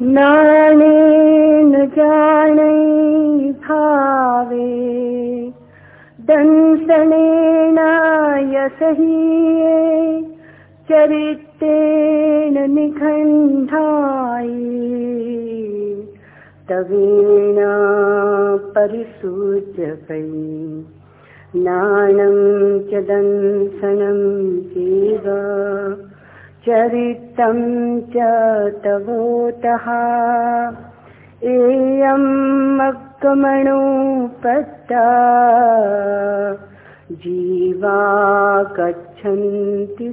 नाणेन जानै भावे। दंशनेनायसहि चरित्रेण निखण्ठाय। दवेणा परिसूचकै नाणं च दंशनं चैव चरितं च तवोतः। जीवा गच्छन्ति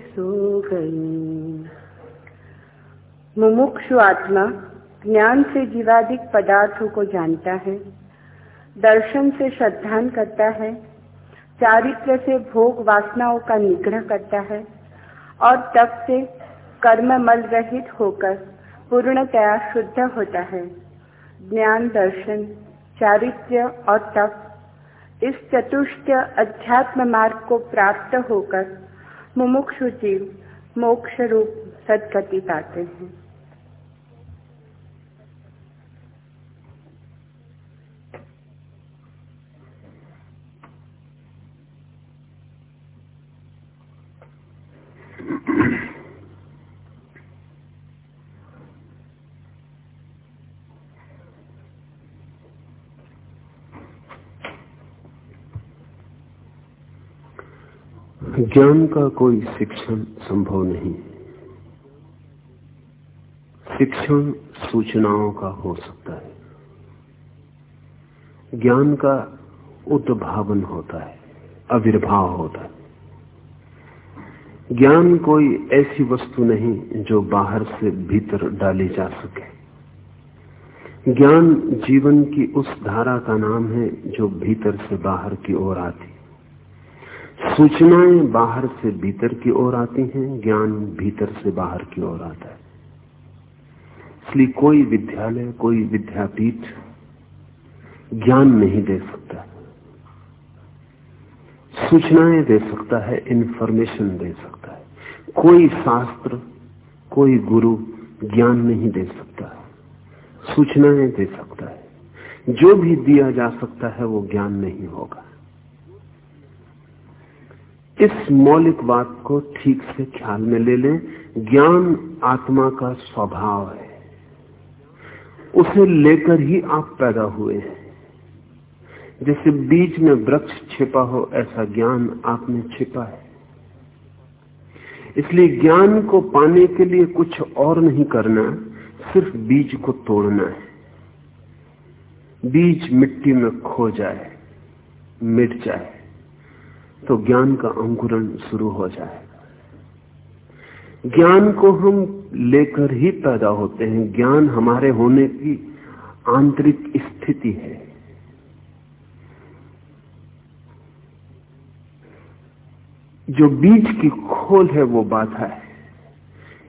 मुमुक्षु आत्मा ज्ञान से जीवाधिक पदार्थों को जानता है, दर्शन से श्रद्धान करता है, चारित्र से भोग वासनाओं का निग्रह करता है और तब से कर्म मल रहित होकर पूर्णतया शुद्ध होता है। ज्ञान दर्शन, चारित्र्य और तप, इस चतुष्ट अध्यात्म मार्ग को प्राप्त होकर मुमुक्षु जीव मोक्ष रूप सदगति पाते हैं। ज्ञान का कोई शिक्षण संभव नहीं। शिक्षण सूचनाओं का हो सकता है। ज्ञान का उद्भावन होता है, आविर्भाव होता है। ज्ञान कोई ऐसी वस्तु नहीं जो बाहर से भीतर डाली जा सके। ज्ञान जीवन की उस धारा का नाम है जो भीतर से बाहर की ओर आती। सूचनाएँ बाहर से भीतर की ओर आती हैं, ज्ञान भीतर से बाहर की ओर आता है। इसलिए कोई विद्यालय, कोई विद्यापीठ ज्ञान नहीं दे सकता। सूचनाएँ दे सकता है इंफॉर्मेशन दे सकता है। कोई शास्त्र, कोई गुरु ज्ञान नहीं दे सकता सूचनाएँ दे सकता है। जो भी दिया जा सकता है, वो ज्ञान नहीं होगा। इस मौलिक बात को ठीक से ख्याल में ले लें। ज्ञान आत्मा का स्वभाव है। उसे लेकर ही आप पैदा हुए हैं। जैसे बीज में वृक्ष छिपा हो, ऐसा ज्ञान आप में छिपा है। इसलिए ज्ञान को पाने के लिए कुछ और नहीं करना, सिर्फ़ बीज को तोड़ना है। बीज मिट्टी में खो जाए, मिट जाए। तो ज्ञान का अंकुरण शुरू हो जाए। ज्ञान को हम लेकर ही पैदा होते हैं। ज्ञान हमारे होने की आंतरिक स्थिति है। जो बीज की खोल है, वो बाधा है।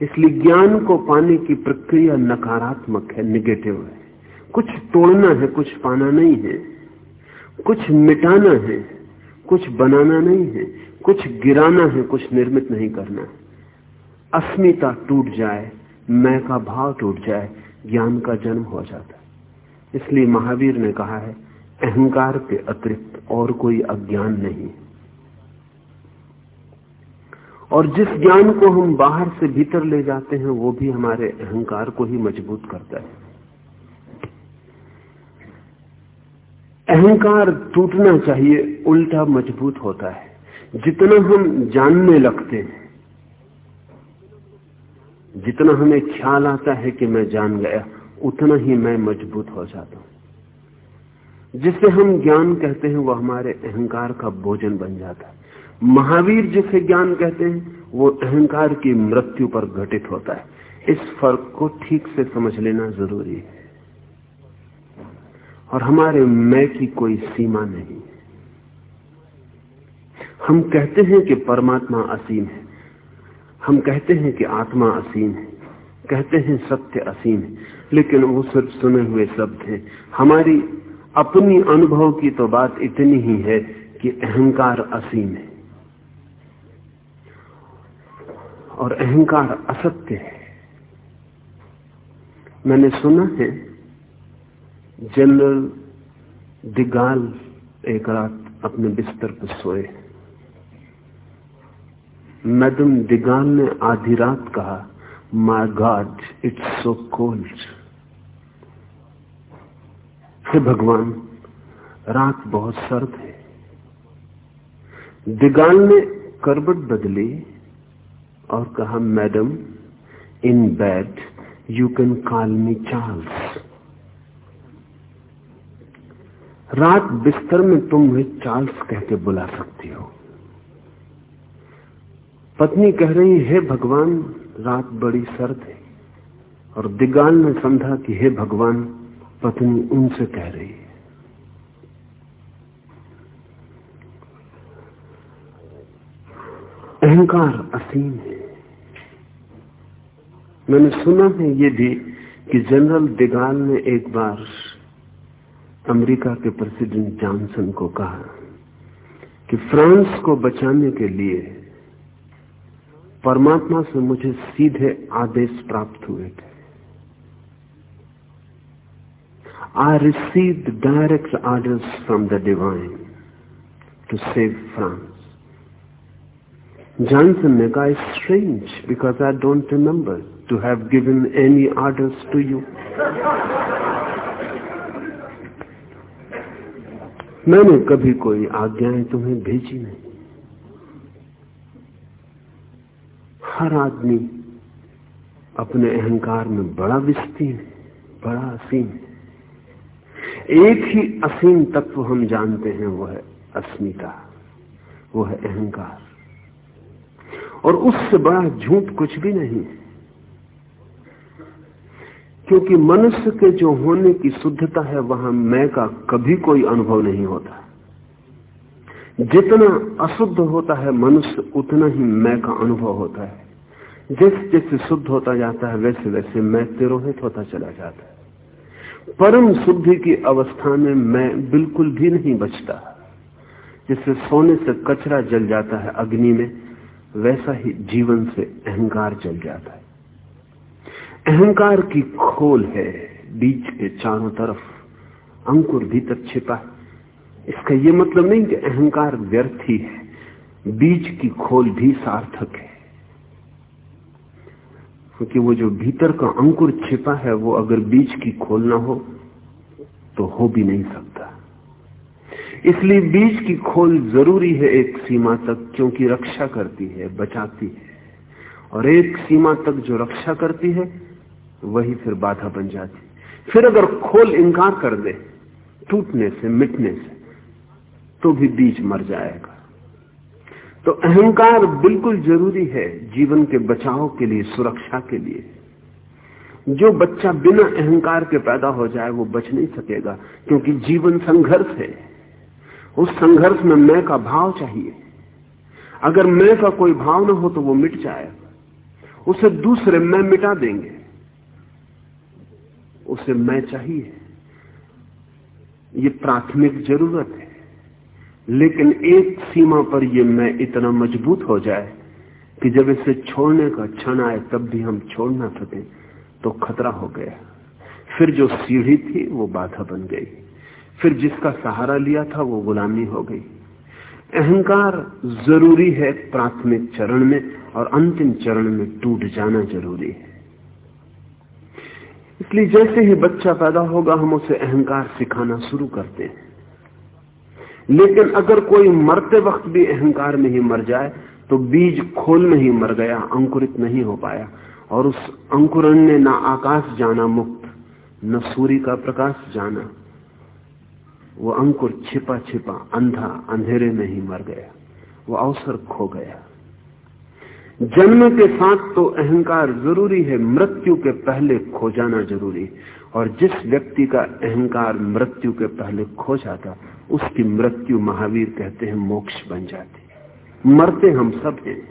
इसलिए ज्ञान को पाने की प्रक्रिया नकारात्मक है निगेटिव है। कुछ तोड़ना है, कुछ पाना नहीं है। कुछ मिटाना है। कुछ बनाना नहीं है, कुछ गिराना है, कुछ निर्मित नहीं करना है। अस्मिता टूट जाए, मैं का भाव टूट जाए, ज्ञान का जन्म हो जाता है। इसलिए महावीर ने कहा है, अहंकार के अतिरिक्त और कोई अज्ञान नहीं। और जिस ज्ञान को हम बाहर से भीतर ले जाते हैं, वो भी हमारे अहंकार को ही मज़बूत करता है। अहंकार टूटना चाहिए, उल्टा मज़बूत होता है। जितना हम जानने लगते हैं, जितना हमें ख्याल आता है कि मैं जान गया, उतना ही मैं मज़बूत हो जाता हूँ। जिसे हम ज्ञान कहते हैं वो हमारे अहंकार का भोजन बन जाता है। महावीर जिसे ज्ञान कहते हैं, वो अहंकार की मृत्यु पर घटित होता है। इस फ़र्क को ठीक से समझ लेना ज़रूरी है। और हमारे मैं की कोई सीमा नहीं। हम कहते हैं कि परमात्मा असीम है। हम कहते हैं कि आत्मा असीम है। कहते हैं सत्य असीम है। लेकिन वो सिर्फ़ सुने हुए शब्द हैं। हमारी अपनी अनुभव की तो बात इतनी ही है कि अहंकार असीम है। और अहंकार असत्य है। मैंने सुना है जनरल दिगाल, एक रात अपने बिस्तर पर सोए। मैडम दिगाल ने आधी रात कहा my God it's so cold हे भगवान, रात बहुत सर्द है। दिगाल ने करबट बदली और कहा, madam in bed you can call me Charles रात बिस्तर में तुम मुझे चार्ल्स कह के बुला सकती हो। पत्नी कह रही, है भगवान, रात बड़ी सर्द है। और दिगाल ने समझा कि, हे भगवान, पत्नी उनसे कह रही है। अहंकार असीम है। मैंने सुना है ये भी कि जनरल दिगाल ने एक बार अमेरिका के प्रेसिडेंट जॉनसन को कहा कि फ्रांस को बचाने के लिए परमात्मा से मुझे सीधे आदेश प्राप्त हुए थे। I receive direct orders from the divine to save France Johnson ने कहा strange because I don't remember to have given any orders to you मैंने कभी कोई आज्ञाएँ तुम्हें भेजी नहीं। हर आदमी अपने अहंकार में बड़ा विस्तीर्ण बड़ा असीम है। एक ही असीम तत्व हम जानते हैं, वह है अस्मिता, वह है अहंकार। और उससे बड़ा झूठ कुछ भी नहीं है। क्योंकि मनुष्य के जो होने की शुद्धता है, वहाँ मैं का कभी कोई अनुभव नहीं होता। जितना अशुद्ध होता है मनुष्य, उतना ही मैं का अनुभव होता है। जैसे जैसे शुद्ध होता जाता है, वैसे वैसे मैं तिरोहित होता चला जाता है। परम शुद्धि की अवस्था में मैं बिल्कुल भी नहीं बचता। जिससे सोने से कचरा जल जाता है अग्नि में, वैसा ही जीवन से अहंकार जल जाता है। अहंकार की खोल है बीज के चारों तरफ़। अंकुर भीतर छिपा है। इसका यह मतलब नहीं कि अहंकार व्यर्थ ही है। बीज की खोल भी सार्थक है। क्योंकि वो जो भीतर का अंकुर छिपा है, वो अगर बीज की खोल ना हो तो हो भी नहीं सकता। इसलिए बीज की खोल ज़रूरी है एक सीमा तक, क्योंकि रक्षा करती है, बचाती है। और एक सीमा तक जो रक्षा करती है वही फिर बाधा बन जाती। फिर अगर खोल इंकार कर दे, टूटने से, मिटने से तो भी बीज मर जाएगा। तो अहंकार बिल्कुल ज़रूरी है जीवन के बचाव के लिए, सुरक्षा के लिए। जो बच्चा बिना अहंकार के पैदा हो जाए, वो बच नहीं सकेगा, क्योंकि जीवन संघर्ष है। उस संघर्ष में मैं का भाव चाहिए। अगर मैं का कोई भाव ना हो तो वो मिट जाएगा उसे दूसरे मैं मिटा देंगे। उसे मैं चाहिए। ये प्राथमिक ज़रूरत है। लेकिन एक सीमा पर ये मैं इतना मज़बूत हो जाए कि जब इसे छोड़ने का क्षण आए, तब भी हम छोड़ ना सके तो खतरा हो गया। फिर जो सीढ़ी थी, वो बाधा बन गई। फिर जिसका सहारा लिया था, वो गुलामी हो गई। अहंकार ज़रूरी है, प्राथमिक चरण में और अंतिम चरण में टूट जाना ज़रूरी है। इसलिए जैसे ही बच्चा पैदा होगा, हम उसे अहंकार सिखाना शुरू करते हैं। लेकिन अगर कोई मरते वक्त भी अहंकार में ही मर जाए तो बीज खोल में ही मर गया, अंकुरित नहीं हो पाया। और उस अंकुरण ने ना आकाश जाना मुक्त, न सूर्य का प्रकाश जाना। वो अंकुर छिपा छिपा, अंधा, अंधेरे में ही मर गया। वो अवसर खो गया। जन्म के साथ तो अहंकार ज़रूरी है, मृत्यु के पहले खो जाना ज़रूरी। और जिस व्यक्ति का अहंकार मृत्यु के पहले खो जाता, उसकी मृत्यु महावीर कहते हैं मोक्ष बन जाती। मरते हम सब हैं।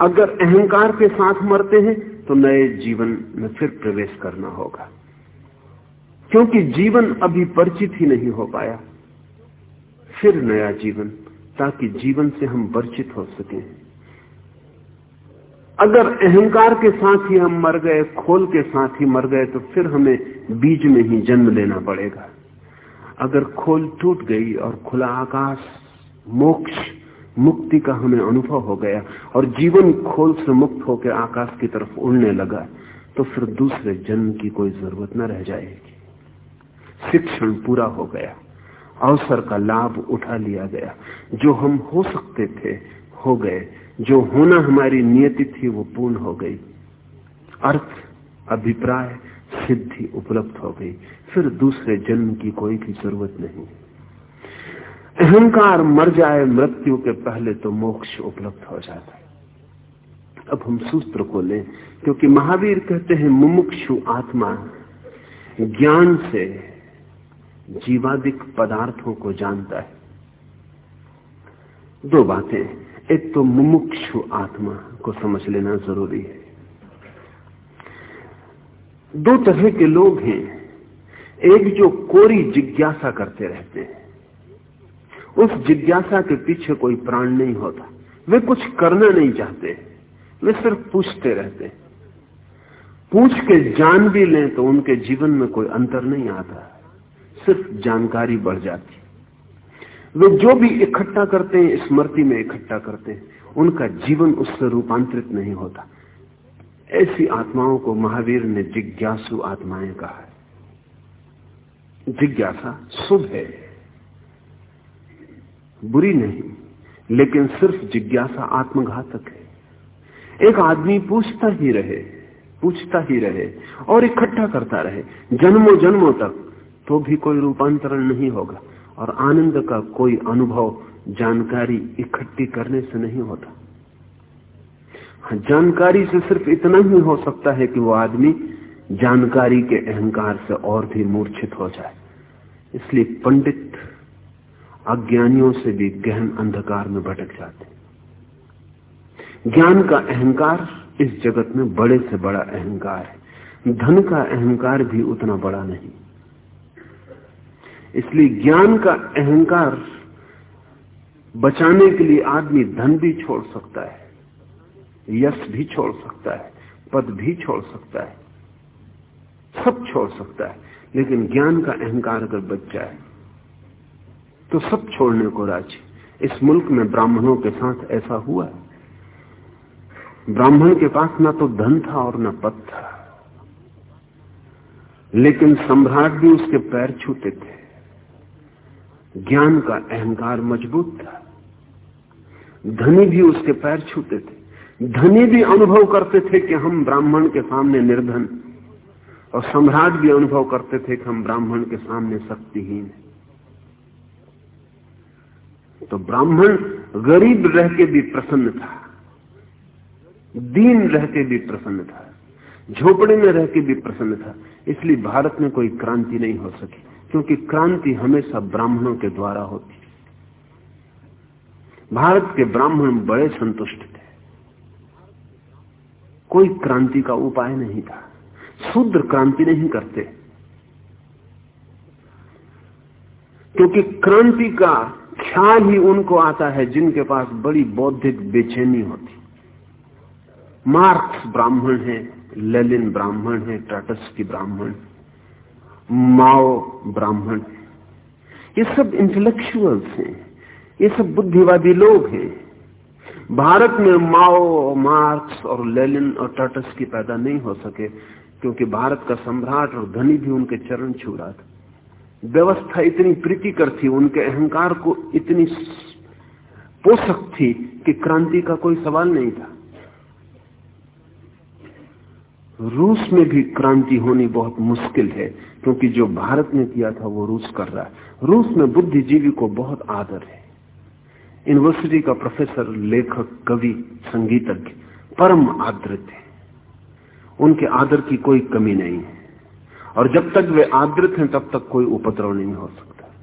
अगर अहंकार के साथ मरते हैं तो नए जीवन में फिर प्रवेश करना होगा। क्योंकि जीवन अभी परिचित ही नहीं हो पाया। फिर नया जीवन, ताकि जीवन से हम परिचित हो सकें। अगर अहंकार के साथ ही हम मर गए, खोल के साथ ही मर गए तो फिर हमें बीज में ही जन्म लेना पड़ेगा। अगर खोल टूट गई और खुला आकाश, मोक्ष, मुक्ति का हमें अनुभव हो गया और जीवन खोल से मुक्त होकर आकाश की तरफ़ उड़ने लगा तो फिर दूसरे जन्म की कोई ज़रूरत न रह जाएगी। शिक्षण पूरा हो गया, अवसर का लाभ उठा लिया गया। जो हम हो सकते थे, हो गए। जो होना हमारी नियति थी, वो पूर्ण हो गई। अर्थ, अभिप्राय, सिद्धि उपलब्ध हो गई। फिर दूसरे जन्म की कोई भी ज़रूरत नहीं। अहंकार मर जाए मृत्यु के पहले तो मोक्ष उपलब्ध हो जाता है। अब हम सूत्र को लें, क्योंकि महावीर कहते हैं, मुमुक्षु आत्मा ज्ञान से जीवादिक पदार्थों को जानता है। दो बातें एक तो मुमुक्षु आत्मा को समझ लेना ज़रूरी है। दो तरह के लोग हैं। एक जो कोरी जिज्ञासा करते रहते हैं। उस जिज्ञासा के पीछे कोई प्राण नहीं होता। वे कुछ करना नहीं चाहते। वे सिर्फ़ पूछते रहते पूछ के जान भी लें तो उनके जीवन में कोई अंतर नहीं आता। सिर्फ़ जानकारी बढ़ जाती। वे जो भी इकट्ठा करते हैं स्मृति में इकट्ठा करते हैं, उनका जीवन उससे रूपांतरित नहीं होता। ऐसी आत्माओं को महावीर ने जिज्ञासु आत्माएँ कहा है। जिज्ञासा शुभ है, बुरी नहीं, लेकिन सिर्फ़ जिज्ञासा आत्मघातक है। एक आदमी पूछता ही रहे, पूछता ही रहे और इकट्ठा करता रहे, जन्मों जन्मों तक तो भी कोई रूपांतरण नहीं होगा। और आनंद का कोई अनुभव जानकारी इकट्ठी करने से नहीं होता। हाँ, जानकारी से सिर्फ़ इतना ही हो सकता है कि वो आदमी जानकारी के अहंकार से और भी मूर्छित हो जाए। इसलिए पंडित अज्ञानियों से भी गहन अंधकार में भटक जाते ज्ञान का अहंकार इस जगत में बड़े से बड़ा अहंकार है। धन का अहंकार भी उतना बड़ा नहीं। इसलिए ज्ञान का अहंकार बचाने के लिए आदमी धन भी छोड़ सकता है, यश भी छोड़ सकता है, पद भी छोड़ सकता है, सब छोड़ सकता है, लेकिन ज्ञान का अहंकार अगर बच जाए तो सब छोड़ने को राज़ी। इस मुल्क में ब्राह्मणों के साथ ऐसा हुआ। ब्राह्मण के पास ना तो धन था और ना पद था, लेकिन सम्राट भी उसके पैर छूते थे। ज्ञान का अहंकार मज़बूत था। धनी भी उसके पैर छूते थे। धनी भी अनुभव करते थे कि हम ब्राह्मण के सामने निर्धन और सम्राट भी अनुभव करते थे कि हम ब्राह्मण के सामने शक्तिहीन है। तो ब्राह्मण गरीब रह के भी प्रसन्न था। दीन रह के भी प्रसन्न था। झोपड़े में रह के भी प्रसन्न था। इसलिए भारत में कोई क्रांति नहीं हो सकी। क्योंकि क्रांति हमेशा ब्राह्मणों के द्वारा होती भारत के ब्राह्मण बड़े संतुष्ट थे। कोई क्रांति का उपाय नहीं था। शुद्र क्रांति नहीं करते। क्योंकि क्रांति का ख्याल ही उनको आता है जिनके पास बड़ी बौद्धिक बेचैनी होती। मार्क्स ब्राह्मण है लेलिन ब्राह्मण है टाटस की ब्राह्मण। माओ ब्राह्मण। ये सब इंटेलेक्चुअल्स हैं। ये सब बुद्धिवादी लोग हैं। भारत में माओ, मार्क्स और लेलिन और टाटस्की पैदा नहीं हो सके, क्योंकि भारत का सम्राट और धनी भी उनके चरण छू रहा था। व्यवस्था इतनी प्रीतिकर थी, उनके अहंकार को इतनी पोषक थी कि क्रांति का कोई सवाल नहीं था। रूस में भी क्रांति होनी बहुत मुश्किल है। क्योंकि जो भारत ने किया था वो रूस कर रहा है। रूस में बुद्धिजीवी को बहुत आदर है। यूनिवर्सिटी का प्रोफेसर लेखक, कवि, संगीतज्ञ परम आदृत है। उनके आदर की कोई कमी नहीं है। और जब तक वे आदृत हैं, तब तक कोई उपद्रव नहीं हो सकता।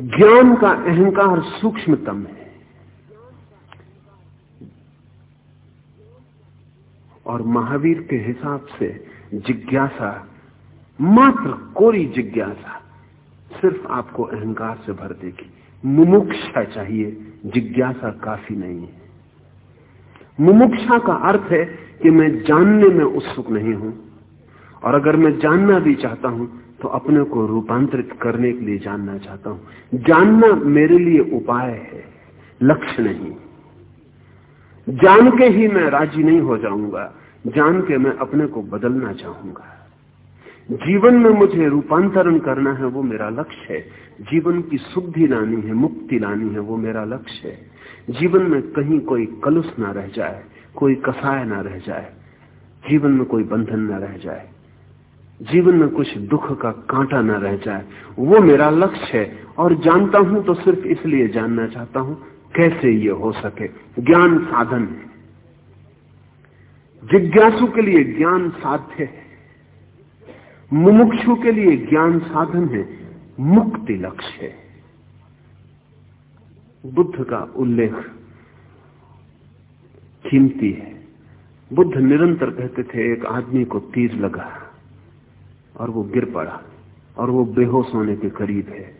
ज्ञान का अहंकार सूक्ष्मतम है। और महावीर के हिसाब से जिज्ञासा, मात्र कोरी जिज्ञासा, सिर्फ़ आपको अहंकार से भर देगी। मुमुक्षा चाहिए, जिज्ञासा काफ़ी नहीं है। मुमुक्षा का अर्थ है कि मैं जानने में उत्सुक नहीं हूँ, और अगर मैं जानना भी चाहता हूँ तो अपने को रूपांतरित करने के लिए जानना चाहता हूँ। जानना मेरे लिए उपाय है, लक्ष्य नहीं। जान के ही मैं राज़ी नहीं हो जाऊँगा। जान के मैं अपने को बदलना चाहूँगा। जीवन में मुझे रूपांतरण करना है, वो मेरा लक्ष्य है। जीवन की शुद्धि लानी है, मुक्ति लानी है, वो मेरा लक्ष्य है। जीवन में कहीं कोई कलुष ना रह जाए, कोई कसाय ना रह जाए, जीवन में कोई बंधन ना रह जाए, जीवन में कुछ दुख का कांटा ना रह जाए, वो मेरा लक्ष्य है। और जानता हूँ तो सिर्फ़ इसलिए जानना चाहता हूँ, कैसे ये हो सके? ज्ञान साधन है। जिज्ञासु के लिए ज्ञान साध्य है। मुमुक्षु के लिए ज्ञान साधन है। मुक्ति लक्ष्य है। बुद्ध का उल्लेख कीमती है। बुद्ध निरंतर कहते थे, एक आदमी को तीर लगा और वो गिर पड़ा और वो बेहोश होने के करीब है।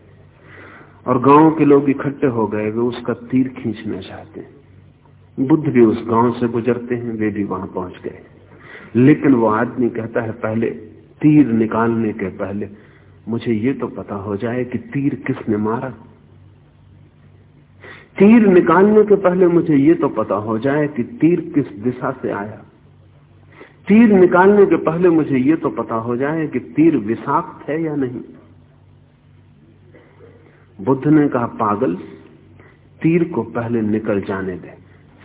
और गाँव के लोग इकट्ठे हो गए, वे उसका तीर खींचना चाहते हैं। बुद्ध भी उस गाँव से गुजरते हैं, वे भी वहाँ पहुँच गए। लेकिन वो आदमी कहता है, पहले तीर निकालने के पहले मुझे ये तो पता हो जाए कि तीर किसने मारा। तीर निकालने के पहले मुझे ये तो पता हो जाए कि तीर किस दिशा से आया। तीर निकालने के पहले मुझे ये तो पता हो जाए कि तीर विषाक्त है या नहीं। बुद्ध ने कहा, पागल, तीर को पहले निकल जाने दे।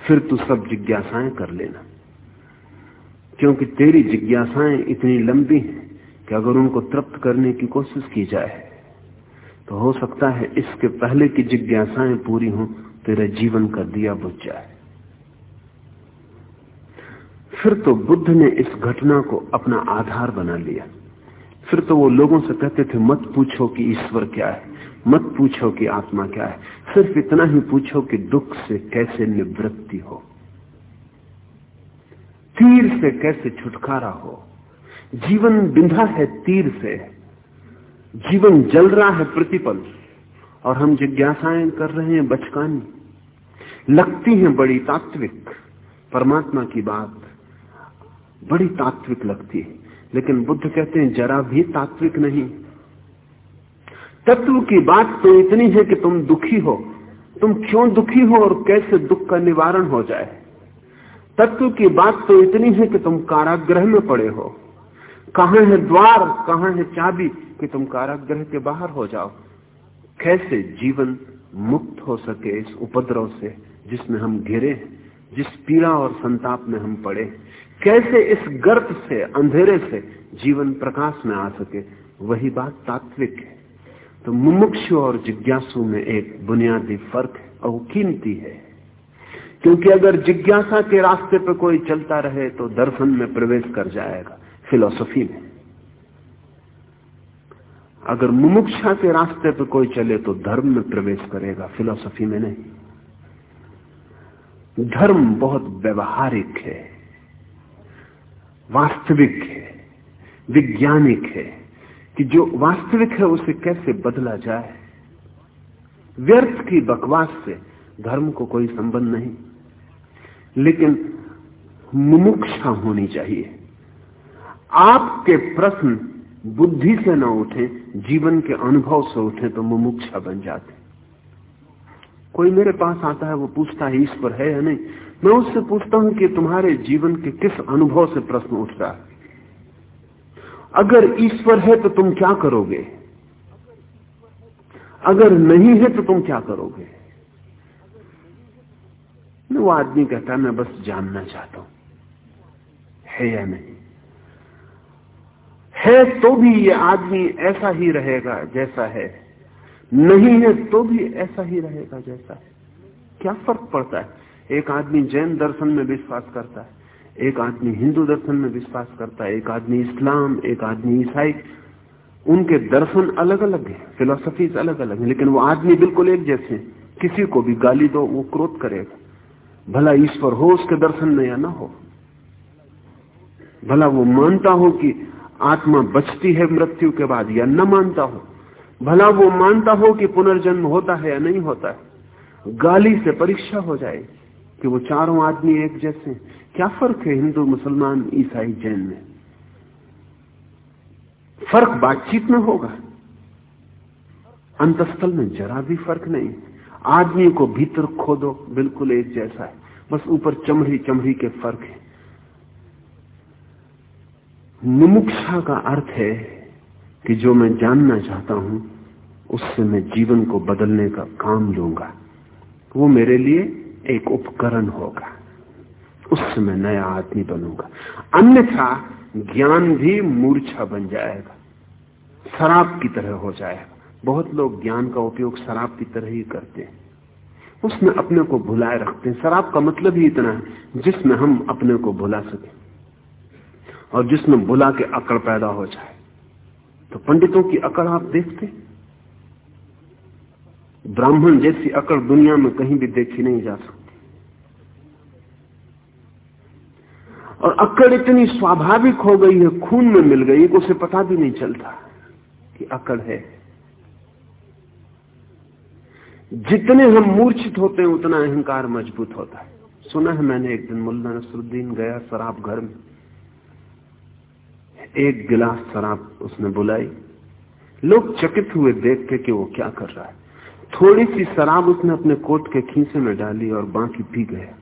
फिर तू सब जिज्ञासाएँ कर लेना। क्योंकि तेरी जिज्ञासाएँ इतनी लंबी हैं कि अगर उनको तृप्त करने की कोशिश की जाए तो हो सकता है इसके पहले की जिज्ञासाएँ पूरी हों, तेरे जीवन का दिया बुझ जाए। फिर तो बुद्ध ने इस घटना को अपना आधार बना लिया। फिर तो वो लोगों से कहते थे, मत पूछो कि ईश्वर क्या है, मत पूछो कि आत्मा क्या है। सिर्फ़ इतना ही पूछो कि दुख से कैसे निवृत्ति हो। तीर से कैसे छुटकारा हो। जीवन बिंधा है तीर से। जीवन जल रहा है प्रतिपल। और हम जिज्ञासाएँ कर रहे हैं बचकानी। लगती हैं बड़ी तात्विक। परमात्मा की बात बड़ी तात्विक लगती है। लेकिन बुद्ध कहते हैं, जरा भी तात्विक नहीं। तत्व की बात तो इतनी है कि तुम दुखी हो। तुम क्यों दुखी हो और कैसे दुख का निवारण हो जाए? तत्व की बात तो इतनी है कि तुम कारागृह में पड़े हो। कहा है द्वार, कहा है चाबी कि तुम कारागृह के बाहर हो जाओ? कैसे जीवन मुक्त हो सके इस उपद्रव से जिसमें हम घिरे जिस पीड़ा और संताप में हम पड़े कैसे इस गर्त से, अंधेरे से जीवन प्रकाश में आ सके? वही बात तात्विक है। तो मुमुक्षु और जिज्ञासु में एक बुनियादी फ़र्क और कीमती है। क्योंकि अगर जिज्ञासा के रास्ते पर कोई चलता रहे तो दर्शन में प्रवेश कर जाएगा। फिलोसफी में। अगर मुमुक्षा के रास्ते पर कोई चले तो धर्म में प्रवेश करेगा। फिलोसफी में नहीं। धर्म बहुत व्यवहारिक है, वास्तविक है, विज्ञानिक है। कि जो वास्तविक है उसे कैसे बदला जाए? व्यर्थ की बकवास से धर्म को कोई संबंध नहीं। लेकिन मुमुक्षा होनी चाहिए। आपके प्रश्न बुद्धि से न उठे, जीवन के अनुभव से उठे तो मुमुक्षा बन जाते। कोई मेरे पास आता है, वो पूछता है ईश्वर है या नहीं? मैं उससे पूछता हूँ कि तुम्हारे जीवन के किस अनुभव से प्रश्न उठ रहा है? अगर ईश्वर है तो तुम क्या करोगे? अगर नहीं है तो तुम क्या करोगे? वो आदमी कहता है, मैं बस जानना चाहता हूँ। है या नहीं? है तो भी ये आदमी ऐसा ही रहेगा जैसा है। नहीं है तो भी ऐसा ही रहेगा जैसा है। क्या फ़र्क पड़ता है? एक आदमी जैन दर्शन में विश्वास करता है। एक आदमी हिंदू दर्शन में विश्वास करता है, एक आदमी इस्लाम, एक आदमी ईसाई, उनके दर्शन अलग अलग हैं फिलोसफीज अलग अलग हैं, लेकिन वो आदमी बिल्कुल एक जैसे किसी को भी गाली दो, वो क्रोध करेगा। भला ईश्वर हो, उसके दर्शन में या ना हो। भला वो मानता हो कि आत्मा बचती है मृत्यु के बाद, या न मानता हो। भला वो मानता हो कि पुनर्जन्म होता है या नहीं होता है। गाली से परीक्षा हो जाएगी। कि वो चारों आदमी एक जैसे। क्या फ़र्क है हिंदू मुसलमान ईसाई जैन में? फ़र्क बातचीत में होगा। अंतस्थल में जरा भी फ़र्क नहीं। आदमी को भीतर खोदो, बिल्कुल एक जैसा है। बस ऊपर चमड़ी चमड़ी के फ़र्क है। मुमुक्षा का अर्थ है कि जो मैं जानना चाहता हूँ, उससे मैं जीवन को बदलने का काम लूँगा। वो मेरे लिए एक उपकरण होगा। उससे मैं नया आदमी बनूँगा। अन्यथा ज्ञान भी मूर्छा बन जाएगा। शराब की तरह हो जाएगा। बहुत लोग ज्ञान का उपयोग शराब की तरह ही करते हैं। उसमें अपने को भुलाए रखते हैं। शराब का मतलब ही इतना है, जिसमें हम अपने को भुला सके। और जिसमें भुला के अकड़ पैदा हो जाए। तो पंडितों की अकड़ आप देखते ब्राह्मण जैसी अकड़ दुनिया में कहीं भी देखी नहीं जा सकती। और अकड़ इतनी स्वाभाविक हो गई है, खून में मिल गई कि उसे पता भी नहीं चलता कि अकड़ है। जितने हम मूर्छित होते हैं, उतना अहंकार मज़बूत होता है। सुना है मैंने एक दिन, मुल्ला नसरुद्दीन गया शराब घर में। एक गिलास शराब उसने बुलाई। लोग चकित हुए देख के कि वो क्या कर रहा है। थोड़ी सी शराब उसने अपने कोट के खींचे में डाली और बाकी पी गया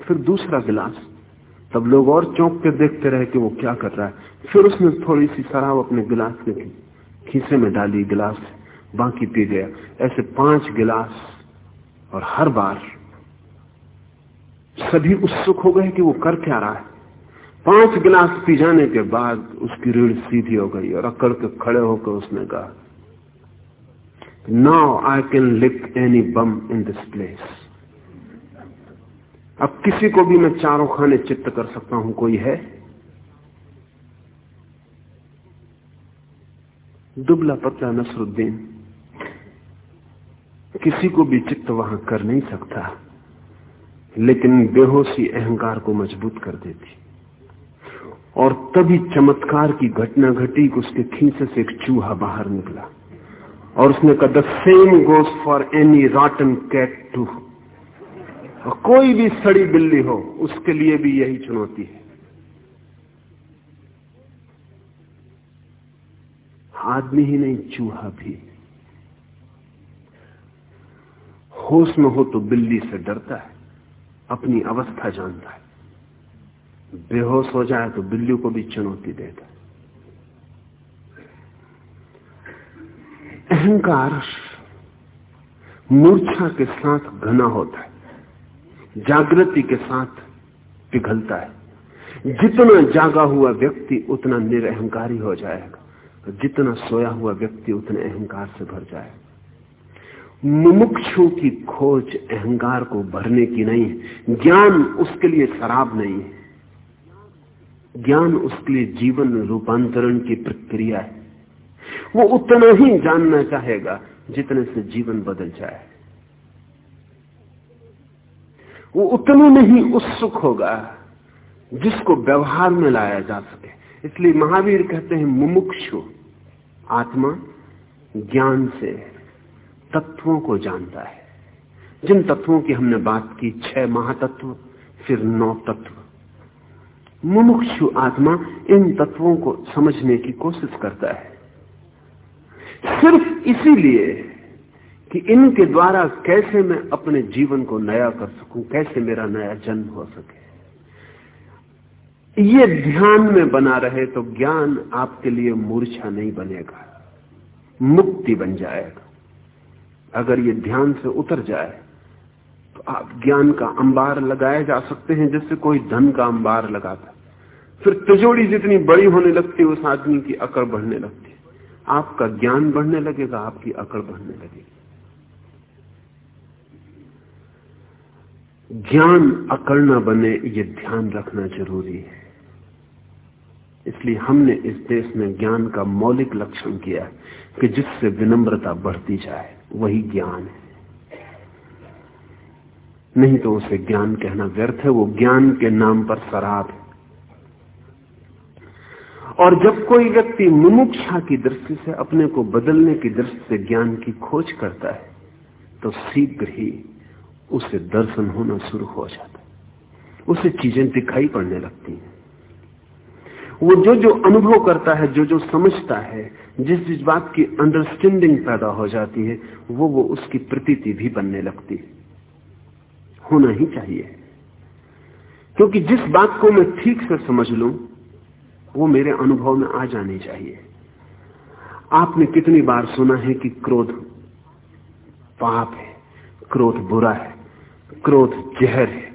फिर दूसरा गिलास। तब लोग और चौंक के देखते रहे कि वो क्या कर रहा है। फिर उसने थोड़ी सी शराब अपने गिलास के खीसे में डाली, गिलास बाकी पी गया। ऐसे पाँच गिलास और हर बार सभी उत्सुक हो गए कि वो कर क्या रहा है। पाँच गिलास पी जाने के बाद उसकी रीढ़ सीधी हो गई और अकड़ के खड़े होकर उसने कहा now I can lick any bum in this place अब किसी को भी मैं चारों खाने चित्त कर सकता हूँ, कोई है? दुबला पतला नसरुद्दीन, किसी को भी चित्त वहाँ कर नहीं सकता, लेकिन बेहोशी अहंकार को मज़बूत कर देती। और तभी चमत्कार की घटना घटी कि उसके खींचे से एक चूहा बाहर निकला। और उसने कहा the same goes for any rotten cat too कोई भी सड़ी बिल्ली हो, उसके लिए भी यही चुनौती है। आदमी ही नहीं, चूहा भी। होश में हो तो बिल्ली से डरता है, अपनी अवस्था जानता है। बेहोश हो जाए तो बिल्ली को भी चुनौती देता है। अहंकार मूर्छा के साथ घना होता है, जागृति के साथ पिघलता है। जितना जागा हुआ व्यक्ति, उतना निरअहकारी हो जाएगा। जितना सोया हुआ व्यक्ति, उतने अहंकार से भर जाए मुमुक्षु की खोज अहंकार को भरने की नहीं है। ज्ञान उसके लिए शराब नहीं है। ज्ञान उसके लिए जीवन रूपांतरण की प्रक्रिया है। वो उतना ही जानना चाहेगा जितने से जीवन बदल जाए। वो उतने में ही उत्सुक होगा जिसको व्यवहार में लाया जा सके। इसलिए महावीर कहते हैं, मुमुक्षु आत्मा ज्ञान से तत्वों को जानता है। जिन तत्वों की हमने बात की, छह महातत्व, फिर नौ तत्व। मुमुक्षु आत्मा इन तत्वों को समझने की कोशिश करता है। सिर्फ़ इसीलिए कि इनके द्वारा कैसे मैं अपने जीवन को नया कर सकूँ, कैसे मेरा नया जन्म हो सके। ये ध्यान में बना रहे तो ज्ञान आपके लिए मूर्छा नहीं बनेगा, मुक्ति बन जाएगा। अगर ये ध्यान से उतर जाए तो आप ज्ञान का अंबार लगाए जा सकते हैं जैसे कोई धन का अंबार लगाता। फिर तिजोड़ी जितनी बड़ी होने लगती है, उस आदमी की अकड़ बढ़ने लगती है। आपका ज्ञान बढ़ने लगेगा, आपकी अकड़ बढ़ने लगेगी। ज्ञान अकड़ ना बने, ये ध्यान रखना ज़रूरी है। इसलिए हमने इस देश में ज्ञान का मौलिक लक्षण किया कि जिससे विनम्रता बढ़ती जाए, वही ज्ञान है। नहीं तो उसे ज्ञान कहना व्यर्थ है, वो ज्ञान के नाम पर शराब है। और जब कोई व्यक्ति मुमुक्षा की दृष्टि से अपने को बदलने की दृष्टि से ज्ञान की खोज करता है तो शीघ्र ही उसे दर्शन होना शुरू हो जाता है। उसे चीज़ें दिखाई पड़ने लगती हैं। वो जो जो अनुभव करता है, जो जो समझता है, जिस जिस बात की अंडरस्टैंडिंग पैदा हो जाती है, वो वो उसकी प्रतीति भी बनने लगती है। होना ही चाहिए। क्योंकि जिस बात को मैं ठीक से समझ लूँ वो मेरे अनुभव में आ जानी चाहिए। आपने कितनी बार सुना है कि क्रोध पाप है, क्रोध बुरा है, क्रोध जहर है,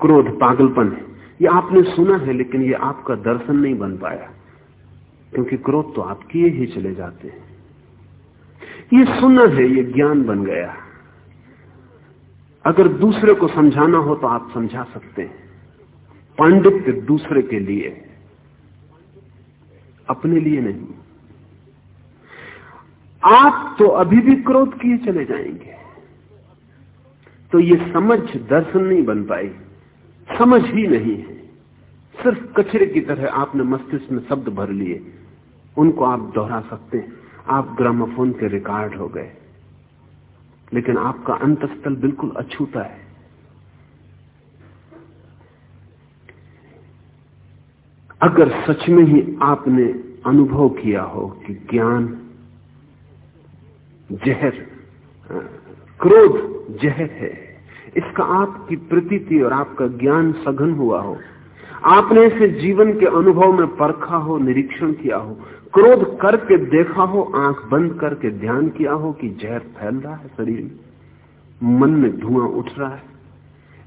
क्रोध पागलपन है। ये आपने सुना है, लेकिन ये आपका दर्शन नहीं बन पाया, क्योंकि क्रोध तो आप किए ही चले जाते हैं। ये सुना है, ये ज्ञान बन गया। अगर दूसरे को समझाना हो तो आप समझा सकते हैं। पांडित्य दूसरे के लिए। अपने लिए नहीं। आप तो अभी भी क्रोध किए चले जाएँगे। तो ये समझ दर्शन नहीं बन पाई। समझ ही नहीं है। सिर्फ़ कचरे की तरह आपने मस्तिष्क में शब्द भर लिए। उनको आप दोहरा सकते हैं। आप ग्रामोफोन के रिकॉर्ड हो गए। लेकिन आपका अंतस्थल बिल्कुल अछूता है। अगर सच में ही आपने अनुभव किया हो कि ज्ञान, जहर क्रोध जहर है, इसका आपकी प्रतीति और आपका ज्ञान सघन हुआ हो, आपने इसे जीवन के अनुभव में परखा हो, निरीक्षण किया हो, क्रोध करके देखा हो, आँख बंद करके ध्यान किया हो कि जहर फैल रहा है शरीर में, मन में धुआँ उठ रहा है,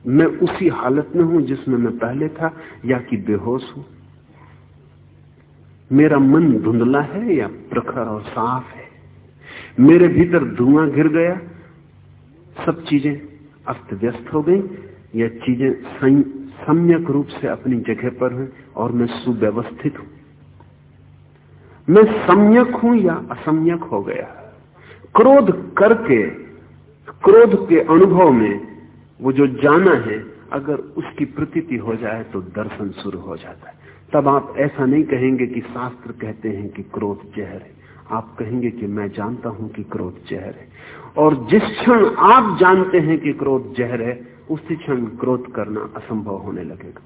मैं उसी हालत में हूँ जिसमें मैं पहले था या कि बेहोश हूँ। मेरा मन धुंधला है या प्रखर और साफ़ है? मेरे भीतर धुआँ गिर गया। सब चीज़ें अस्त व्यस्त हो गई। या चीज़ें सम्यक रूप से अपनी जगह पर हैं और मैं सुव्यवस्थित हूँ। मैं सम्यक हूँ या असम्यक हो गया? क्रोध करके, क्रोध के अनुभव में वो जो जाना है, अगर उसकी प्रतीति हो जाए तो दर्शन शुरू हो जाता है। तब आप ऐसा नहीं कहेंगे कि शास्त्र कहते हैं कि क्रोध जहर है। आप कहेंगे कि मैं जानता हूँ कि क्रोध जहर है। और जिस क्षण आप जानते हैं कि क्रोध जहर है, उसी क्षण क्रोध करना असंभव होने लगेगा।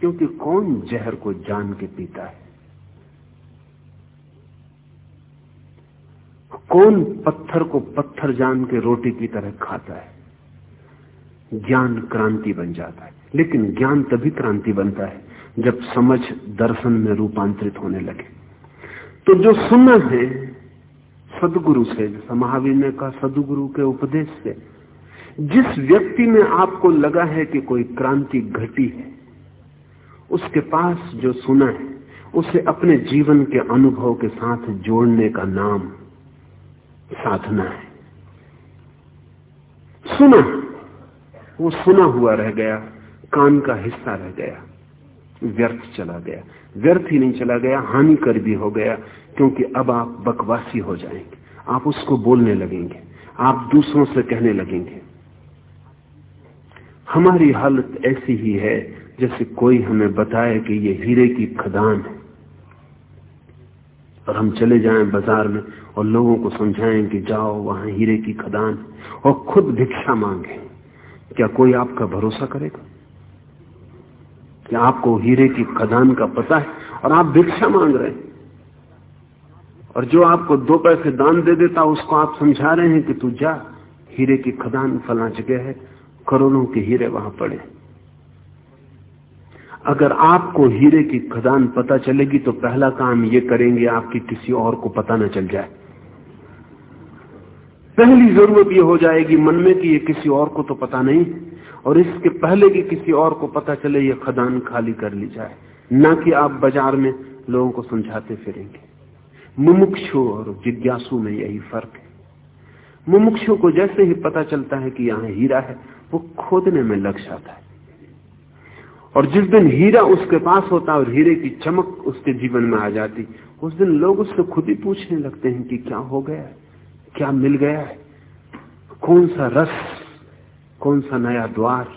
क्योंकि कौन जहर को जान के पीता है? कौन पत्थर को पत्थर जान के रोटी की तरह खाता है? ज्ञान क्रांति बन जाता है। लेकिन ज्ञान तभी क्रांति बनता है जब समझ दर्शन में रूपांतरित होने लगे। तो जो सुना है सदगुरु से, जैसा महावीर ने कहा, सदगुरु के उपदेश से, जिस व्यक्ति में आपको लगा है कि कोई क्रांति घटी है, उसके पास जो सुना है, उसे अपने जीवन के अनुभव के साथ जोड़ने का नाम साधना है। सुना, वो सुना हुआ रह गया, कान का हिस्सा रह गया। व्यर्थ चला गया। व्यर्थ ही नहीं चला गया हानि कर भी हो गया, क्योंकि अब आप बकवासी हो जाएँगे। आप उसको बोलने लगेंगे, आप दूसरों से कहने लगेंगे। हमारी हालत ऐसी ही है, जैसे कोई हमें बताए कि ये हीरे की खदान है। और हम चले जाएँ बाज़ार में और लोगों को समझाएँ कि जाओ, वहाँ हीरे की खदान और खुद भिक्षा मांगे। क्या कोई आपका भरोसा करेगा? कि आपको हीरे की खदान का पता है और आप भिक्षा मांग रहे हैं। और जो आपको दो पैसे दान दे देता, उसको आप समझा रहे हैं कि तू जा, हीरे की खदान फला जगह है, करोड़ों के हीरे वहाँ पड़े अगर आपको हीरे की खदान पता चलेगी तो पहला काम ये करेंगे, आपकी किसी और को पता न चल जाए। पहली ज़रूरत ये हो जाएगी मन में कि ये किसी और को तो पता नहीं, और इसके पहले कि किसी और को पता चले ये खदान खाली कर ली जाए। ना कि आप बाज़ार में लोगों को समझाते फिरेंगे। मुमुक्षु और जिज्ञासु में यही फ़र्क है। मुमुक्षु को जैसे ही पता चलता है कि यहाँ हीरा है, वो खोदने में लग जाता है। और जिस दिन हीरा उसके पास होता और हीरे की चमक उसके जीवन में आ जाती, उस दिन लोग उससे खुद ही पूछने लगते हैं कि क्या हो गया? है क्या मिल गया है? कौन सा रस, कौन सा नया द्वार,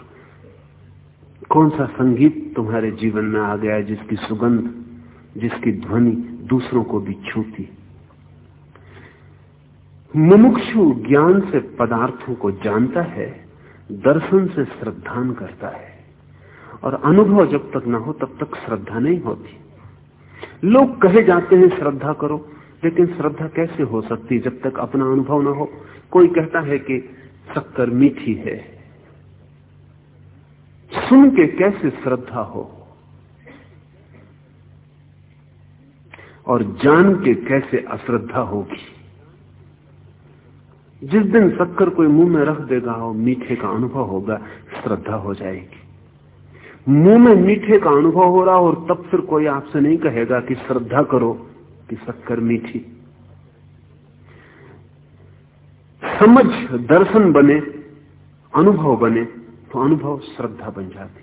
कौन सा संगीत तुम्हारे जीवन में आ गया है जिसकी सुगंध, जिसकी ध्वनि दूसरों को भी छूती? मुमुक्षु ज्ञान से पदार्थों को जानता है, दर्शन से श्रद्धान करता है, और अनुभव जब तक ना हो तब तक श्रद्धा नहीं होती। लोग कहे जाते हैं, श्रद्धा करो। लेकिन श्रद्धा कैसे हो सकती जब तक अपना अनुभव ना हो? कोई कहता है कि शक्कर मीठी है। सुन के कैसे श्रद्धा हो? और जान के कैसे अश्रद्धा होगी? जिस दिन शक्कर कोई मुँह में रख देगा और मीठे का अनुभव होगा, श्रद्धा हो जाएगी। मुँह में मीठे का अनुभव हो रहा और तब फिर कोई आपसे नहीं कहेगा कि श्रद्धा करो। कि शक्कर मीठी समझ, दर्शन बने, अनुभव बने तो अनुभव श्रद्धा बन जाती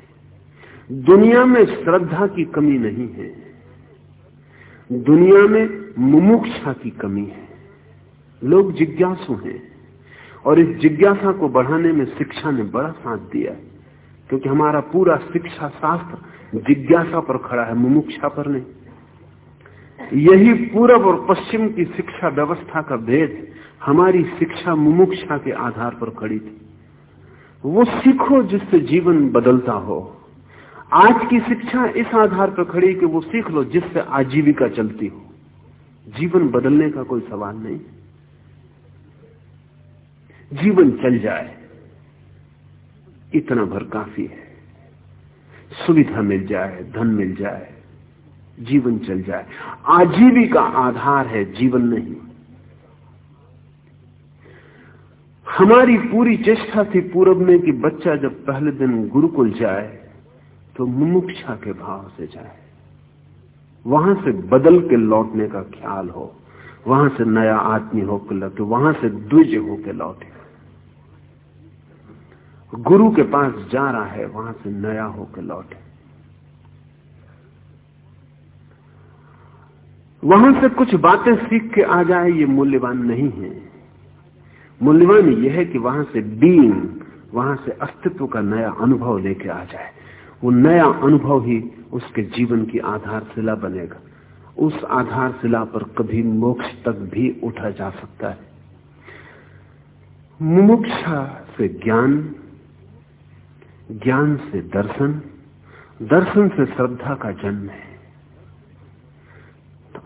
दुनिया में श्रद्धा की कमी नहीं है। दुनिया में मुमुक्षा की कमी है। लोग जिज्ञासु हैं और इस जिज्ञासा को बढ़ाने में शिक्षा ने बड़ा साथ दिया क्योंकि हमारा पूरा शिक्षा शास्त्र जिज्ञासा पर खड़ा है, मुमुक्षा पर नहीं। यही पूरब और पश्चिम की शिक्षा व्यवस्था का भेद हमारी शिक्षा मुमुक्षा के आधार पर खड़ी थी। वो सीखो जिससे जीवन बदलता हो। आज की शिक्षा इस आधार पर खड़ी कि वो सीख लो जिससे आजीविका चलती हो। जीवन बदलने का कोई सवाल नहीं। जीवन चल जाए, इतना भर काफ़ी है। सुविधा मिल जाए, धन मिल जाए जीवन चल जाए। आजीविका आधार है जीवन नहीं। हमारी पूरी चेष्टा थी पूरब में कि बच्चा जब पहले दिन गुरुकुल जाए तो मुमुक्षा के भाव से जाए। वहाँ से बदल के लौटने का ख्याल हो, वहाँ से नया आदमी होकर लौटे, वहाँ से द्विज होकर लौटे। गुरु के पास जा रहा है, वहाँ से नया होकर लौटे। वहाँ से कुछ बातें सीख के आ जाए, ये मूल्यवान नहीं है। मूल्यवान यह है कि वहाँ से बीइंग वहाँ से अस्तित्व का नया अनुभव लेके आ जाए। वो नया अनुभव ही उसके जीवन की आधारशिला बनेगा। उस आधारशिला पर कभी मोक्ष तक भी उठा जा सकता है। मुमुक्षा से ज्ञान ज्ञान से दर्शन दर्शन से श्रद्धा का जन्म है।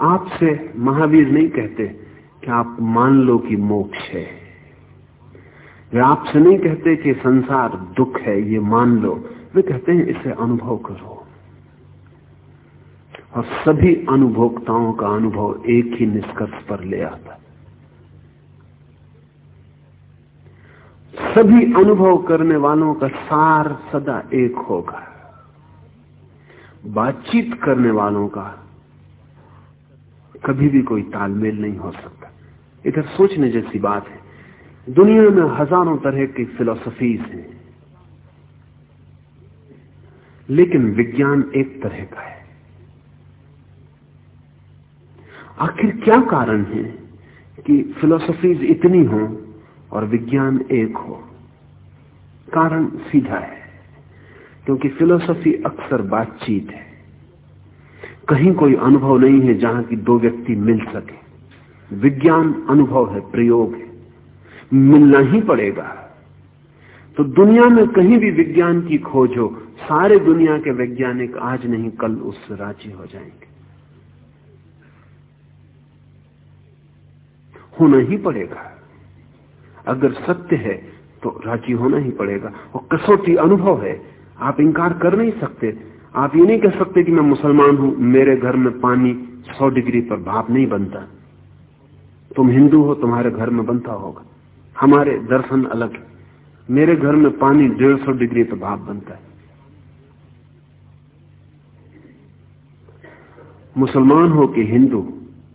आपसे महावीर नहीं कहते कि आप मान लो कि मोक्ष है। वे आपसे नहीं कहते कि संसार दुख है, ये मान लो। वे कहते हैं, इसे अनुभव करो। और सभी अनुभोक्ताओं का अनुभव एक ही निष्कर्ष पर ले आता। सभी अनुभव करने वालों का सार सदा एक होगा। बातचीत करने वालों का कभी भी कोई तालमेल नहीं हो सकता। इधर सोचने जैसी बात है। दुनिया में हज़ारों तरह की फिलोसफीज हैं। लेकिन विज्ञान एक तरह का है। आखिर क्या कारण है कि फिलोसफीज इतनी हो और विज्ञान एक हो? कारण सीधा है, क्योंकि फिलोसफी अक्सर बातचीत है। कहीं कोई अनुभव नहीं है जहाँ की दो व्यक्ति मिल सके। विज्ञान अनुभव है, प्रयोग है। मिलना ही पड़ेगा। तो दुनिया में कहीं भी विज्ञान की खोज हो, सारे दुनिया के वैज्ञानिक आज नहीं, कल उससे राज़ी हो जाएँगे। होना ही पड़ेगा। अगर सत्य है तो राज़ी होना ही पड़ेगा। और कसौटी अनुभव है, आप इंकार कर नहीं सकते। आप ये नहीं कह सकते कि मैं मुसलमान हूँ, मेरे घर में पानी सौ डिग्री पर भाप नहीं बनता। तुम हिंदू हो, तुम्हारे घर में बनता होगा। हमारे दर्शन अलग है। मेरे घर में पानी डेढ़ सौ डिग्री पर भाप बनता है। मुसलमान हो कि हिंदू,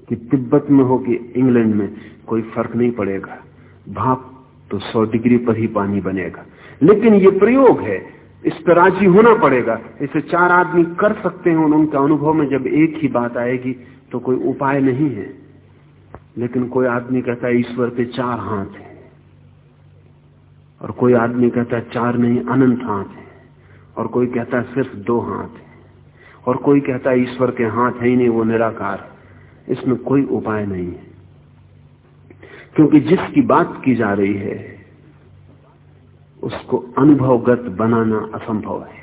कि तिब्बत में हो कि इंग्लैंड में, कोई फ़र्क नहीं पड़ेगा। भाप तो 100 डिग्री पर ही पानी बनेगा। लेकिन ये प्रयोग है इस पर राज़ी होना पड़ेगा। इसे चार आदमी कर सकते हैं उनके अनुभव में जब एक ही बात आएगी तो कोई उपाय नहीं है। लेकिन कोई आदमी कहता है, ईश्वर के चार हाथ हैं। और कोई आदमी कहता है, चार नहीं, अनंत हाथ है। और कोई कहता है, सिर्फ़ दो हाथ है। और कोई कहता है, ईश्वर के हाथ है ही नहीं, वो निराकार। इसमें कोई उपाय नहीं है। क्योंकि जिसकी बात की जा रही है उसको अनुभवगत बनाना असंभव है।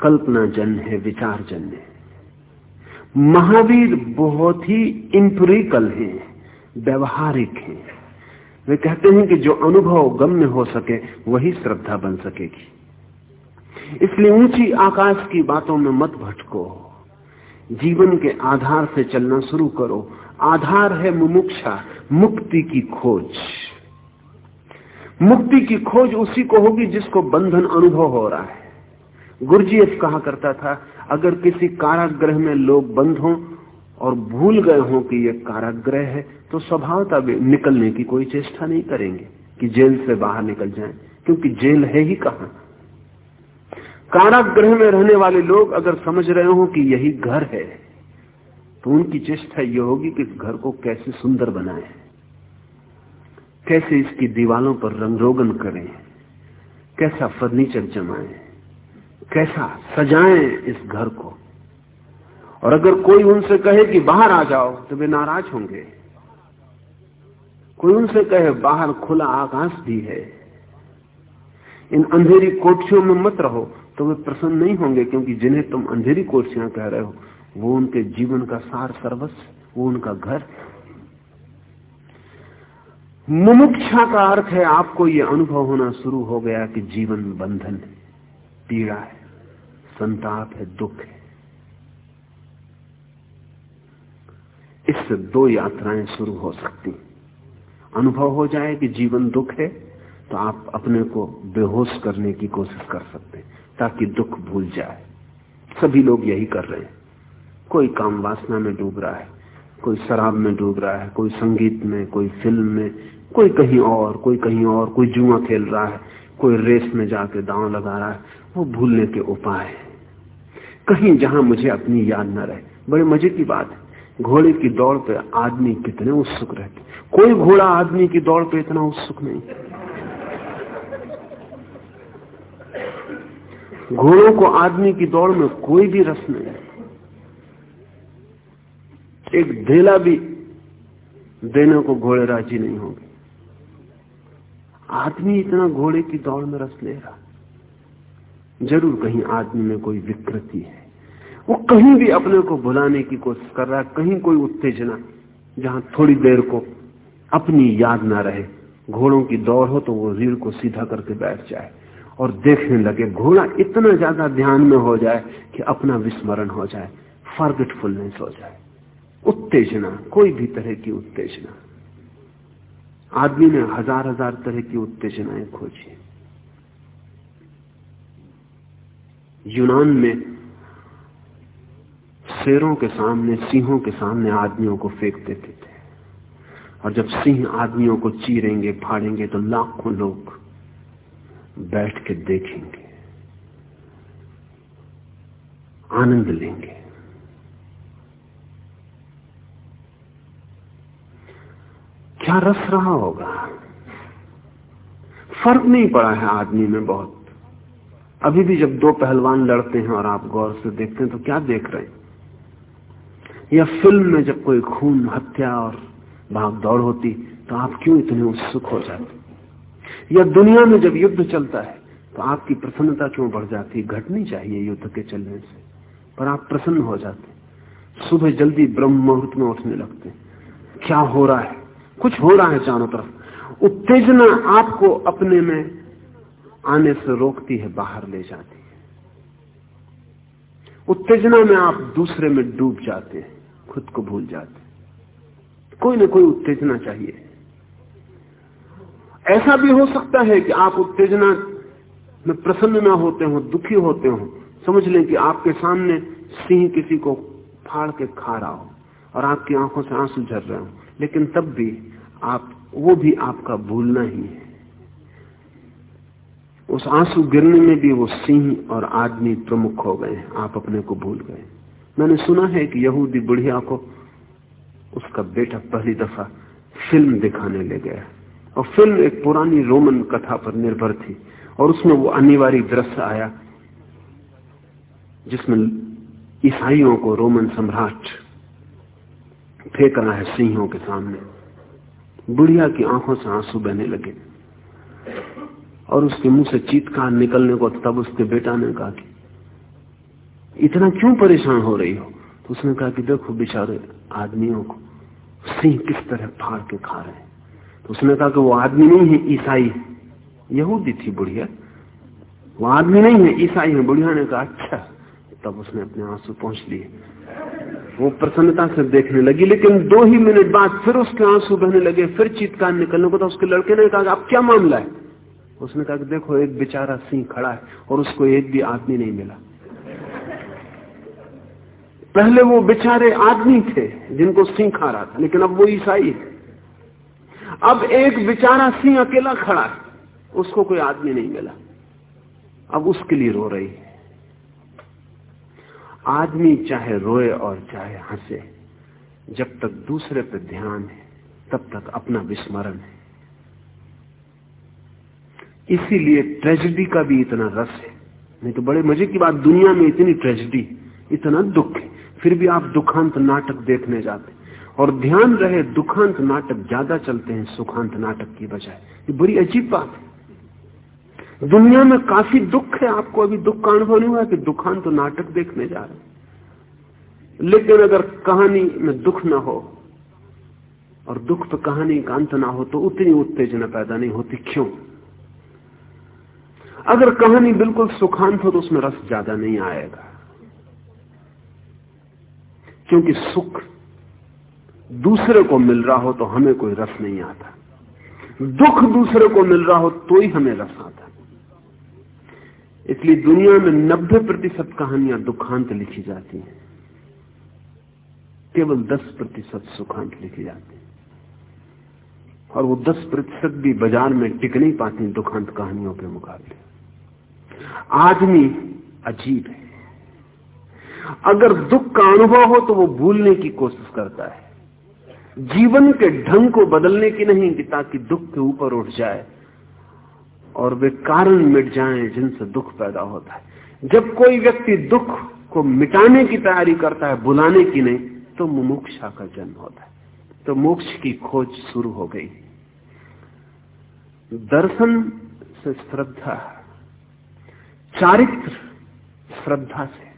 कल्पना जन है विचार जन है। महावीर बहुत ही इंप्रिकल हैं, व्यवहारिक हैं। वे कहते हैं कि जो अनुभव गम्य हो सके, वही श्रद्धा बन सकेगी। इसलिए ऊँची आकाश की बातों में मत भटको। जीवन के आधार से चलना शुरू करो। आधार है मुमुक्षा, मुक्ति की खोज। मुक्ति की खोज उसी को होगी जिसको बंधन अनुभव हो रहा है। गुरुजीएफ कहा करता था, अगर किसी कारागृह में लोग बंद हों और भूल गए हों कि यह कारागृह है तो स्वभावता निकलने की कोई चेष्टा नहीं करेंगे कि जेल से बाहर निकल जाएँ, क्योंकि जेल है ही कहाँ। कारागृह में रहने वाले लोग अगर समझ रहे हो कि यही घर है तो उनकी चेष्टा यह होगी कि इस घर को कैसे सुंदर बनाए। कैसे इसकी दीवालों पर रंगरोगन करें? कैसा फर्नीचर जमाएँ? कैसा सजाएँ इस घर को? और अगर कोई उनसे कहे कि बाहर आ जाओ तो वे नाराज़ होंगे। कोई उनसे कहे, बाहर खुला आकाश भी है। इन अंधेरी कोठियों में मत रहो तो वे प्रसन्न नहीं होंगे, क्योंकि जिन्हें तुम अंधेरी कोठियाँ कह रहे हो, वो उनके जीवन का सार सर्वस्व, वो उनका घर मुमुक्षा का अर्थ है आपको ये अनुभव होना शुरू हो गया कि जीवन बंधन है, पीड़ा है, संताप है, दुख है। इससे दो यात्राएँ शुरू हो सकती अनुभव हो जाए कि जीवन दुख है तो आप अपने को बेहोश करने की कोशिश कर सकते हैं, ताकि दुख भूल जाए। सभी लोग यही कर रहे हैं। कोई काम वासना में डूब रहा है, कोई शराब में डूब रहा है, कोई संगीत में, कोई फ़िल्म में कोई कहीं और, कोई कहीं और, कोई जुआ खेल रहा है, कोई रेस में जाके दांव लगा रहा है, वो भूलने के उपाय है। कहीं जहाँ मुझे अपनी याद न रहे। बड़े मज़े की बात है। घोड़े की दौड़ पे आदमी कितने उत्सुक रहते कोई घोड़ा आदमी की दौड़ पे इतना उत्सुक नहीं। घोड़ों को आदमी की दौड़ में कोई भी रस नहीं। एक धेला भी देने को घोड़े राज़ी नहीं होंगे। आदमी इतना घोड़े की दौड़ में रस ले रहा। ज़रूर कहीं आदमी में कोई विकृति है। वो कहीं भी अपने को भुलाने की कोशिश कर रहा है, कहीं कोई उत्तेजना, जहाँ थोड़ी देर को अपनी याद ना रहे। घोड़ों की दौड़ हो तो वो रीढ़ को सीधा करके बैठ जाए और देखने लगे, घोड़ा इतना ज़्यादा ध्यान में हो जाए कि अपना विस्मरण हो जाए फॉरगेटफुलनेस हो जाए। उत्तेजना, कोई भी तरह की उत्तेजना। आदमी ने हज़ार हज़ार तरह की उत्तेजनाएँ खोजी। यूनान में शेरों के सामने, सिंहों के सामने आदमियों को फेंक देते थे। और जब सिंह आदमियों को चीरेंगे, फाड़ेंगे तो लाखों लोग बैठ के देखेंगे, आनंद लेंगे। क्या रस रहा होगा? फ़र्क नहीं पड़ा है आदमी में बहुत। अभी भी जब दो पहलवान लड़ते हैं और आप गौर से देखते हैं तो क्या देख रहे हैं? या फ़िल्म में जब कोई खून, हत्या और भाग दौड़ होती तो आप क्यों इतने उत्सुक हो जाते? या दुनिया में जब युद्ध चलता है तो आपकी प्रसन्नता क्यों बढ़ जाती? घटनी चाहिए युद्ध के चलने से, पर आप प्रसन्न हो जाते सुबह जल्दी ब्रह्म मुहूर्त में उठने लगते क्या हो रहा है? कुछ हो रहा है चारों तरफ़। उत्तेजना आपको अपने में आने से रोकती है, बाहर ले जाती है। उत्तेजना में आप दूसरे में डूब जाते हैं, खुद को भूल जाते हैं। कोई ना कोई उत्तेजना चाहिए। ऐसा भी हो सकता है कि आप उत्तेजना में प्रसन्न ना होते हो, दुखी होते हो। समझ लें कि आपके सामने सिंह किसी को फाड़ के खा रहा हो और आपकी आँखों से आँसू झर रहे हो। लेकिन तब भी आप, वो भी आपका भूलना ही है। उस आँसू गिरने में भी वो सिंह और आदमी प्रमुख हो गए, आप अपने को भूल गए। मैंने सुना है कि यहूदी बुढ़िया को उसका बेटा पहली दफ़ा फ़िल्म दिखाने ले गया। और फ़िल्म एक पुरानी रोमन कथा पर निर्भर थी, और उसमें वो अनिवार्य दृश्य आया, जिसमें ईसाइयों को रोमन सम्राट फेंक रहा है सिंहों के सामने। बुढ़िया की आँखों से आँसू बहने लगे। और उसके मुँह से चीतकार निकलने को तब उसके बेटा ने कहा कि, इतना क्यों परेशान हो रही हो? तो उसने कहा कि, देखो बेचारे आदमियों को सिंह किस तरह फाड़ के खा रहे हैं। तो उसने कहा कि, वो आदमी नहीं है, ईसाई यहूदी थी बुढ़िया। वो आदमी नहीं है, ईसाई है। बुढ़िया ने कहा अच्छा। तब उसने अपने आँसू पहुँच लिए। वो प्रसन्नता से देखने लगी, लेकिन दो ही मिनट बाद फिर उसके आँसू बहने लगे, फिर चीतकार निकलने को तो उसके लड़के ने कहा, अब क्या मामला है? उसने कहा देखो, एक बेचारा सिंह खड़ा है और उसको एक भी आदमी नहीं मिला। पहले वो बेचारे आदमी थे जिनको सिंह खा रहा था, लेकिन अब वो ईसाई है। अब एक बेचारा सिंह अकेला खड़ा है, उसको कोई आदमी नहीं मिला। अब उसके लिए रो रही है। आदमी चाहे रोए और चाहे हंसे, जब तक दूसरे पर ध्यान है, तब तक अपना विस्मरण है। इसीलिए ट्रेजिडी का भी इतना रस है। नहीं तो बड़े मज़े की बात, दुनिया में इतनी ट्रेजिडी इतना दुख है। फिर भी आप दुखांत नाटक देखने जाते और ध्यान रहे, दुखांत नाटक ज़्यादा चलते हैं सुखांत नाटक की बजाय। बड़ी अजीब बात है। दुनिया में काफ़ी दुख है, आपको अभी दुख का अनुभव नहीं हुआ कि दुखांत तो नाटक देखने जा रहे लेकिन अगर कहानी में दुख ना हो, और दुख तो कहानी का अंत ना हो तो उतनी उत्तेजना पैदा नहीं होती। क्यों? अगर कहानी बिल्कुल सुखांत हो तो उसमें रस ज़्यादा नहीं आएगा। क्योंकि सुख दूसरे को मिल रहा हो तो हमें कोई रस नहीं आता। दुख दूसरे को मिल रहा हो तो ही हमें रस आता। इसलिए दुनिया में 90 प्रतिशत कहानियाँ दुखांत लिखी जाती हैं। केवल 10 प्रतिशत सुखांत लिखी जाती है। और वो 10 प्रतिशत भी बाज़ार में टिक नहीं पाती, दुखांत कहानियों के मुकाबले। आदमी अजीब है। अगर दुख का अनुभव हो तो वो भूलने की कोशिश करता है। जीवन के ढंग को बदलने की नहीं, कि ताकि दुख के ऊपर उठ जाए। और वे कारण मिट जाएँ जिनसे दुख पैदा होता है। जब कोई व्यक्ति दुख को मिटाने की तैयारी करता है, बुलाने की नहीं तो मुमुक्षा का जन्म होता है। तो मोक्ष की खोज शुरू हो गई। दर्शन से श्रद्धा, चारित्र श्रद्धा से,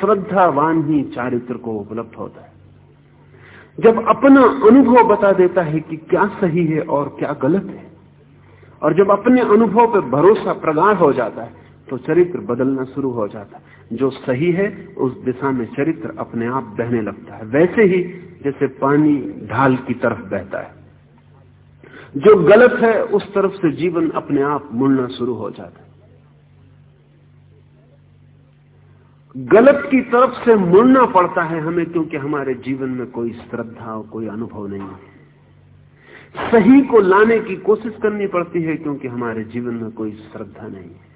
श्रद्धावान ही चारित्र को उपलब्ध होता है। जब अपना अनुभव बता देता है कि क्या सही है और क्या गलत है और जब अपने अनुभव पर भरोसा प्रगाढ़ हो जाता है तो चरित्र बदलना शुरू हो जाता है। जो सही है, उस दिशा में चरित्र अपने आप बहने लगता है। वैसे ही जैसे पानी ढाल की तरफ़ बहता है। जो गलत है, उस तरफ़ से जीवन अपने आप मुड़ना शुरू हो जाता है। गलत की तरफ़ से मुड़ना पड़ता है हमें, क्योंकि हमारे जीवन में कोई श्रद्धा, कोई अनुभव नहीं है। सही को लाने की कोशिश करनी पड़ती है क्योंकि हमारे जीवन में कोई श्रद्धा नहीं है।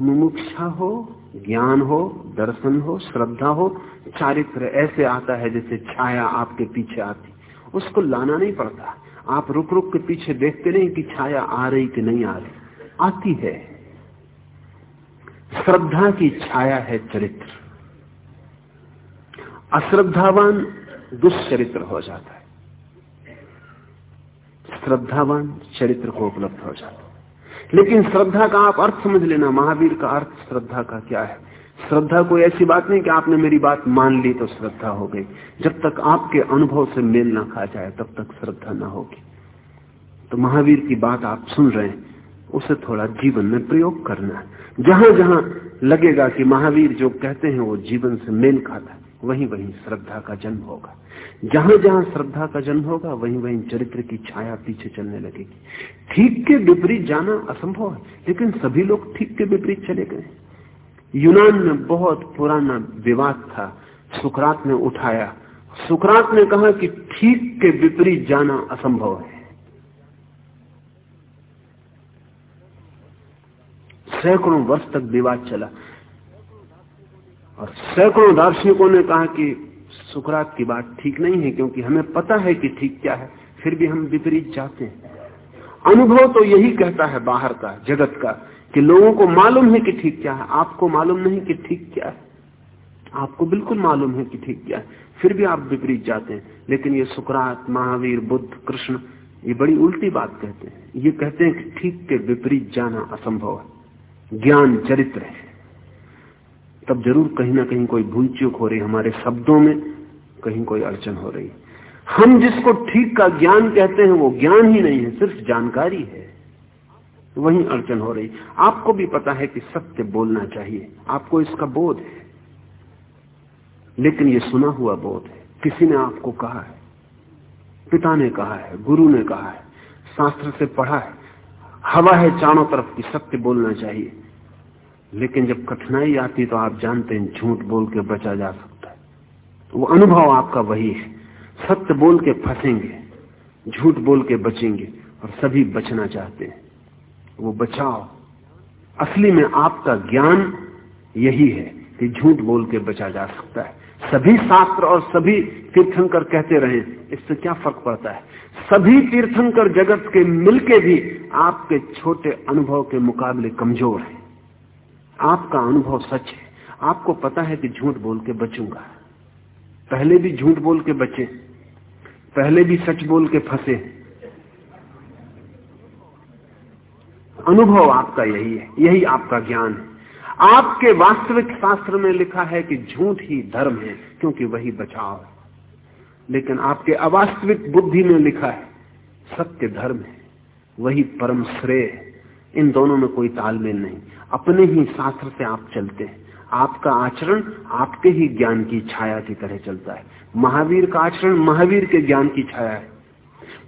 मुमुक्षा हो, ज्ञान हो, दर्शन हो, श्रद्धा हो, चारित्र ऐसे आता है जैसे छाया आपके पीछे आती। उसको लाना नहीं पड़ता। आप रुक रुक के पीछे देखते नहीं कि छाया आ रही कि नहीं आ रही। आती है। श्रद्धा की छाया है चरित्र। अश्रद्धावान दुष्चरित्र हो जाता है। श्रद्धावान चरित्र को उपलब्ध हो जाता लेकिन श्रद्धा का आप अर्थ समझ लेना, महावीर का अर्थ श्रद्धा का क्या है? श्रद्धा कोई ऐसी बात नहीं कि आपने मेरी बात मान ली तो श्रद्धा हो गई। जब तक आपके अनुभव से मेल ना खा जाए, तब तक श्रद्धा ना होगी। तो महावीर की बात आप सुन रहे हैं, उसे थोड़ा जीवन में प्रयोग करना है। जहाँ जहाँ लगेगा कि महावीर जो कहते हैं वो जीवन से मेल खाता है वहीं वहीं श्रद्धा का जन्म होगा। जहाँ जहाँ श्रद्धा का जन्म होगा वहीं वहीं चरित्र की छाया पीछे चलने लगेगी। ठीक के विपरीत जाना असंभव है, लेकिन सभी लोग ठीक के विपरीत चले गए। यूनान में बहुत पुराना विवाद था। सुकरात ने उठाया। सुकरात ने कहा कि ठीक के विपरीत जाना असंभव है। सैकड़ों वर्ष तक विवाद चला। और सैकड़ों दार्शनिकों ने कहा कि सुकरात की बात ठीक नहीं है, क्योंकि हमें पता है कि ठीक क्या है, फिर भी हम विपरीत जाते हैं। अनुभव तो यही कहता है बाहर का, जगत का, कि लोगों को मालूम है कि ठीक क्या है। आपको मालूम नहीं कि ठीक क्या है। आपको बिल्कुल मालूम है कि ठीक क्या है। फिर भी आप विपरीत जाते हैं। लेकिन ये सुकरात, महावीर, बुद्ध, कृष्ण, ये बड़ी उल्टी बात कहते हैं। ये कहते हैं कि ठीक के विपरीत जाना असंभव है। ज्ञान चरित्र है। तब ज़रूर कहीं ना कहीं कोई भूल चूक हो रही, हमारे शब्दों में कहीं कोई अड़चन हो रही। हम जिसको ठीक का ज्ञान कहते हैं, वो ज्ञान ही नहीं है, सिर्फ़ जानकारी है। वही अड़चन हो रही। आपको भी पता है कि सत्य बोलना चाहिए। आपको इसका बोध है। लेकिन ये सुना हुआ बोध है। किसी ने आपको कहा है? पिता ने कहा है, गुरु ने कहा है, शास्त्र से पढ़ा है। हवा है चारों तरफ़ की सत्य बोलना चाहिए। लेकिन जब कठिनाई आती तो आप जानते हैं झूठ बोल के बचा जा सकता है। वो अनुभव आपका वही है। सत्य बोल के फंसेंगे, झूठ बोल के बचेंगे और सभी बचना चाहते हैं। वो बचाओ असली में आपका ज्ञान यही है कि झूठ बोल के बचा जा सकता है। सभी शास्त्र और सभी तीर्थंकर कहते रहे, इससे क्या फ़र्क पड़ता है? सभी तीर्थंकर जगत के मिलके भी आपके छोटे अनुभव के मुकाबले कमज़ोर हैं। आपका अनुभव सच है। आपको पता है कि झूठ बोल के बचूँगा। पहले भी झूठ बोल के बचे, पहले भी सच बोल के फंसे। अनुभव आपका यही है, यही आपका ज्ञान है। आपके वास्तविक शास्त्र में लिखा है कि झूठ ही धर्म है, क्योंकि वही बचाव है। लेकिन आपके अवास्तविक बुद्धि में लिखा है, सत्य धर्म है, वही परम श्रेय है। इन दोनों में कोई तालमेल नहीं। अपने ही शास्त्र से आप चलते हैं। आपका आचरण आपके ही ज्ञान की छाया की तरह चलता है। महावीर का आचरण महावीर के ज्ञान की छाया है।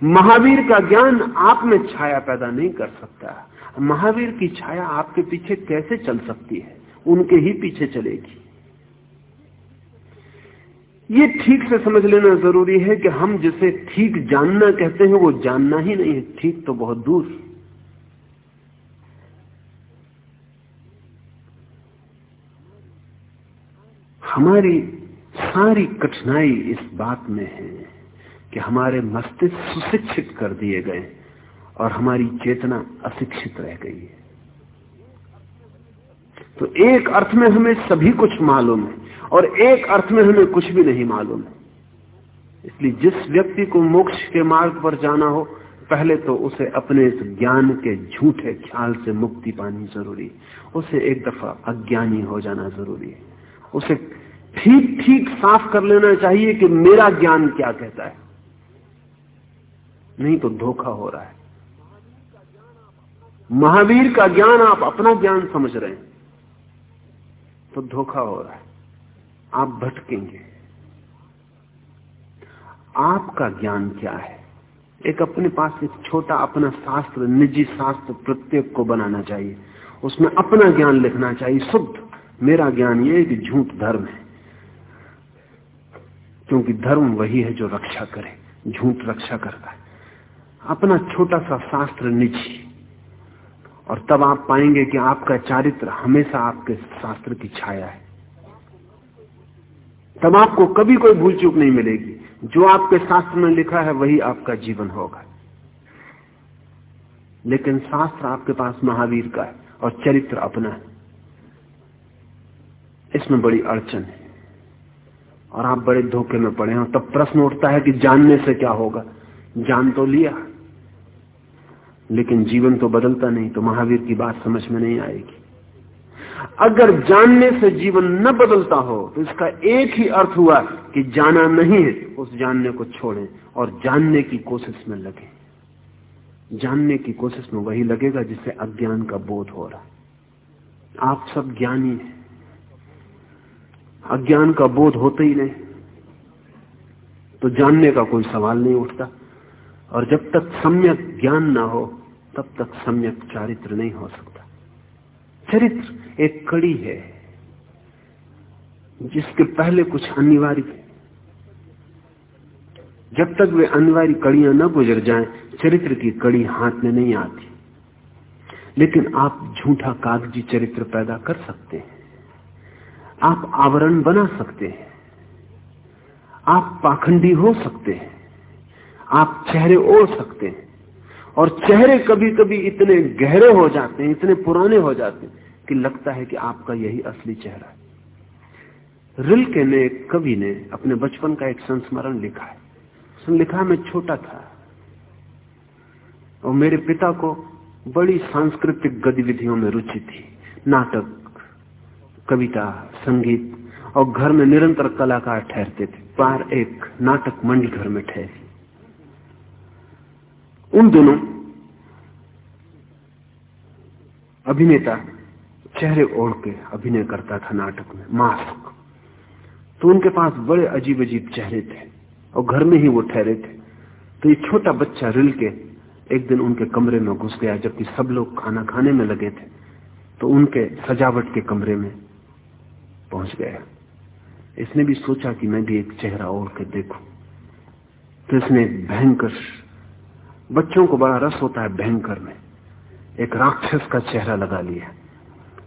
महावीर का ज्ञान आप में छाया पैदा नहीं कर सकता। महावीर की छाया आपके पीछे कैसे चल सकती है? उनके ही पीछे चलेगी। ये ठीक से समझ लेना ज़रूरी है कि हम जिसे ठीक जानना कहते हैं, वो जानना ही नहीं है। ठीक तो बहुत दूर। हमारी सारी कठिनाई इस बात में है कि हमारे मस्तिष्क सुशिक्षित कर दिए गए और हमारी चेतना अशिक्षित रह गई है। तो एक अर्थ में हमें सभी कुछ मालूम है और एक अर्थ में हमें कुछ भी नहीं मालूम है। इसलिए जिस व्यक्ति को मोक्ष के मार्ग पर जाना हो, पहले तो उसे अपने इस ज्ञान के झूठे ख्याल से मुक्ति पानी ज़रूरी उसे एक दफ़ा अज्ञानी हो जाना ज़रूरी है। उसे ठीक ठीक साफ़ कर लेना चाहिए कि मेरा ज्ञान क्या कहता है। नहीं तो धोखा हो रहा है। महावीर का ज्ञान आप अपना ज्ञान समझ रहे हैं तो धोखा हो रहा है। आप भटकेंगे। आपका ज्ञान क्या है? एक अपने पास एक छोटा अपना शास्त्र, निजी शास्त्र प्रत्येक को बनाना चाहिए। उसमें अपना ज्ञान लिखना चाहिए। शुद्ध, मेरा ज्ञान ये कि झूठ धर्म है। क्योंकि धर्म वही है जो रक्षा करे, झूठ रक्षा करता है। अपना छोटा सा शास्त्र निजी और तब आप पाएँगे कि आपका चारित्र हमेशा आपके शास्त्र की छाया है। तब आपको कभी कोई भूल चूक नहीं मिलेगी। जो आपके शास्त्र में लिखा है, वही आपका जीवन होगा। लेकिन शास्त्र आपके पास महावीर का है और चरित्र अपना है। इसमें बड़ी अड़चन है। और आप बड़े धोखे में पड़े हो, तब प्रश्न उठता है कि जानने से क्या होगा? जान तो लिया, लेकिन जीवन तो बदलता नहीं तो महावीर की बात समझ में नहीं आएगी। अगर जानने से जीवन न बदलता हो तो इसका एक ही अर्थ हुआ कि जाना नहीं है, उस जानने को छोड़ें और जानने की कोशिश में लगे। जानने की कोशिश में वही लगेगा जिससे अज्ञान का बोध हो रहा आप सब ज्ञानी हैं। अज्ञान का बोध होता ही नहीं। तो जानने का कोई सवाल नहीं उठता। और जब तक सम्यक ज्ञान ना हो तब तक सम्यक चारित्र नहीं हो सकता। चरित्र एक कड़ी है जिसके पहले कुछ अनिवार्य जब तक वे अनिवार्य कड़ियाँ न गुजर जाएँ, चरित्र की कड़ी हाथ में नहीं आती। लेकिन आप झूठा कागज़ी चरित्र पैदा कर सकते हैं। आप आवरण बना सकते हैं। आप पाखंडी हो सकते हैं। आप चेहरे ओढ़ सकते हैं। और चेहरे कभी कभी इतने गहरे हो जाते हैं, इतने पुराने हो जाते हैं, कि लगता है कि आपका यही असली चेहरा है। रिलके ने एक कवि ने अपने बचपन का एक संस्मरण लिखा है। उसने लिखा मैं छोटा था। और मेरे पिता को बड़ी सांस्कृतिक गतिविधियों में रुचि थी। नाटक कविता, संगीत और घर में निरंतर कलाकार ठहरते थे। पार एक नाटक मंडल घर में ठहरे। उन दिनों अभिनेता चेहरे ओढ़ के अभिनय करता था नाटक में, मास्क। तो उनके पास बड़े अजीब अजीब चेहरे थे और घर में ही वो ठहरे थे। तो ये छोटा बच्चा रिल के एक दिन उनके कमरे में घुस गया, जबकि सब लोग खाना खाने में लगे थे। तो उनके सजावट के कमरे में पहुँच गया इसने भी सोचा कि मैं भी एक चेहरा ओढ़ के देखूँ। तो इसने भयंकर, बच्चों को बड़ा रस होता है भयंकर में। एक राक्षस का चेहरा लगा लिया।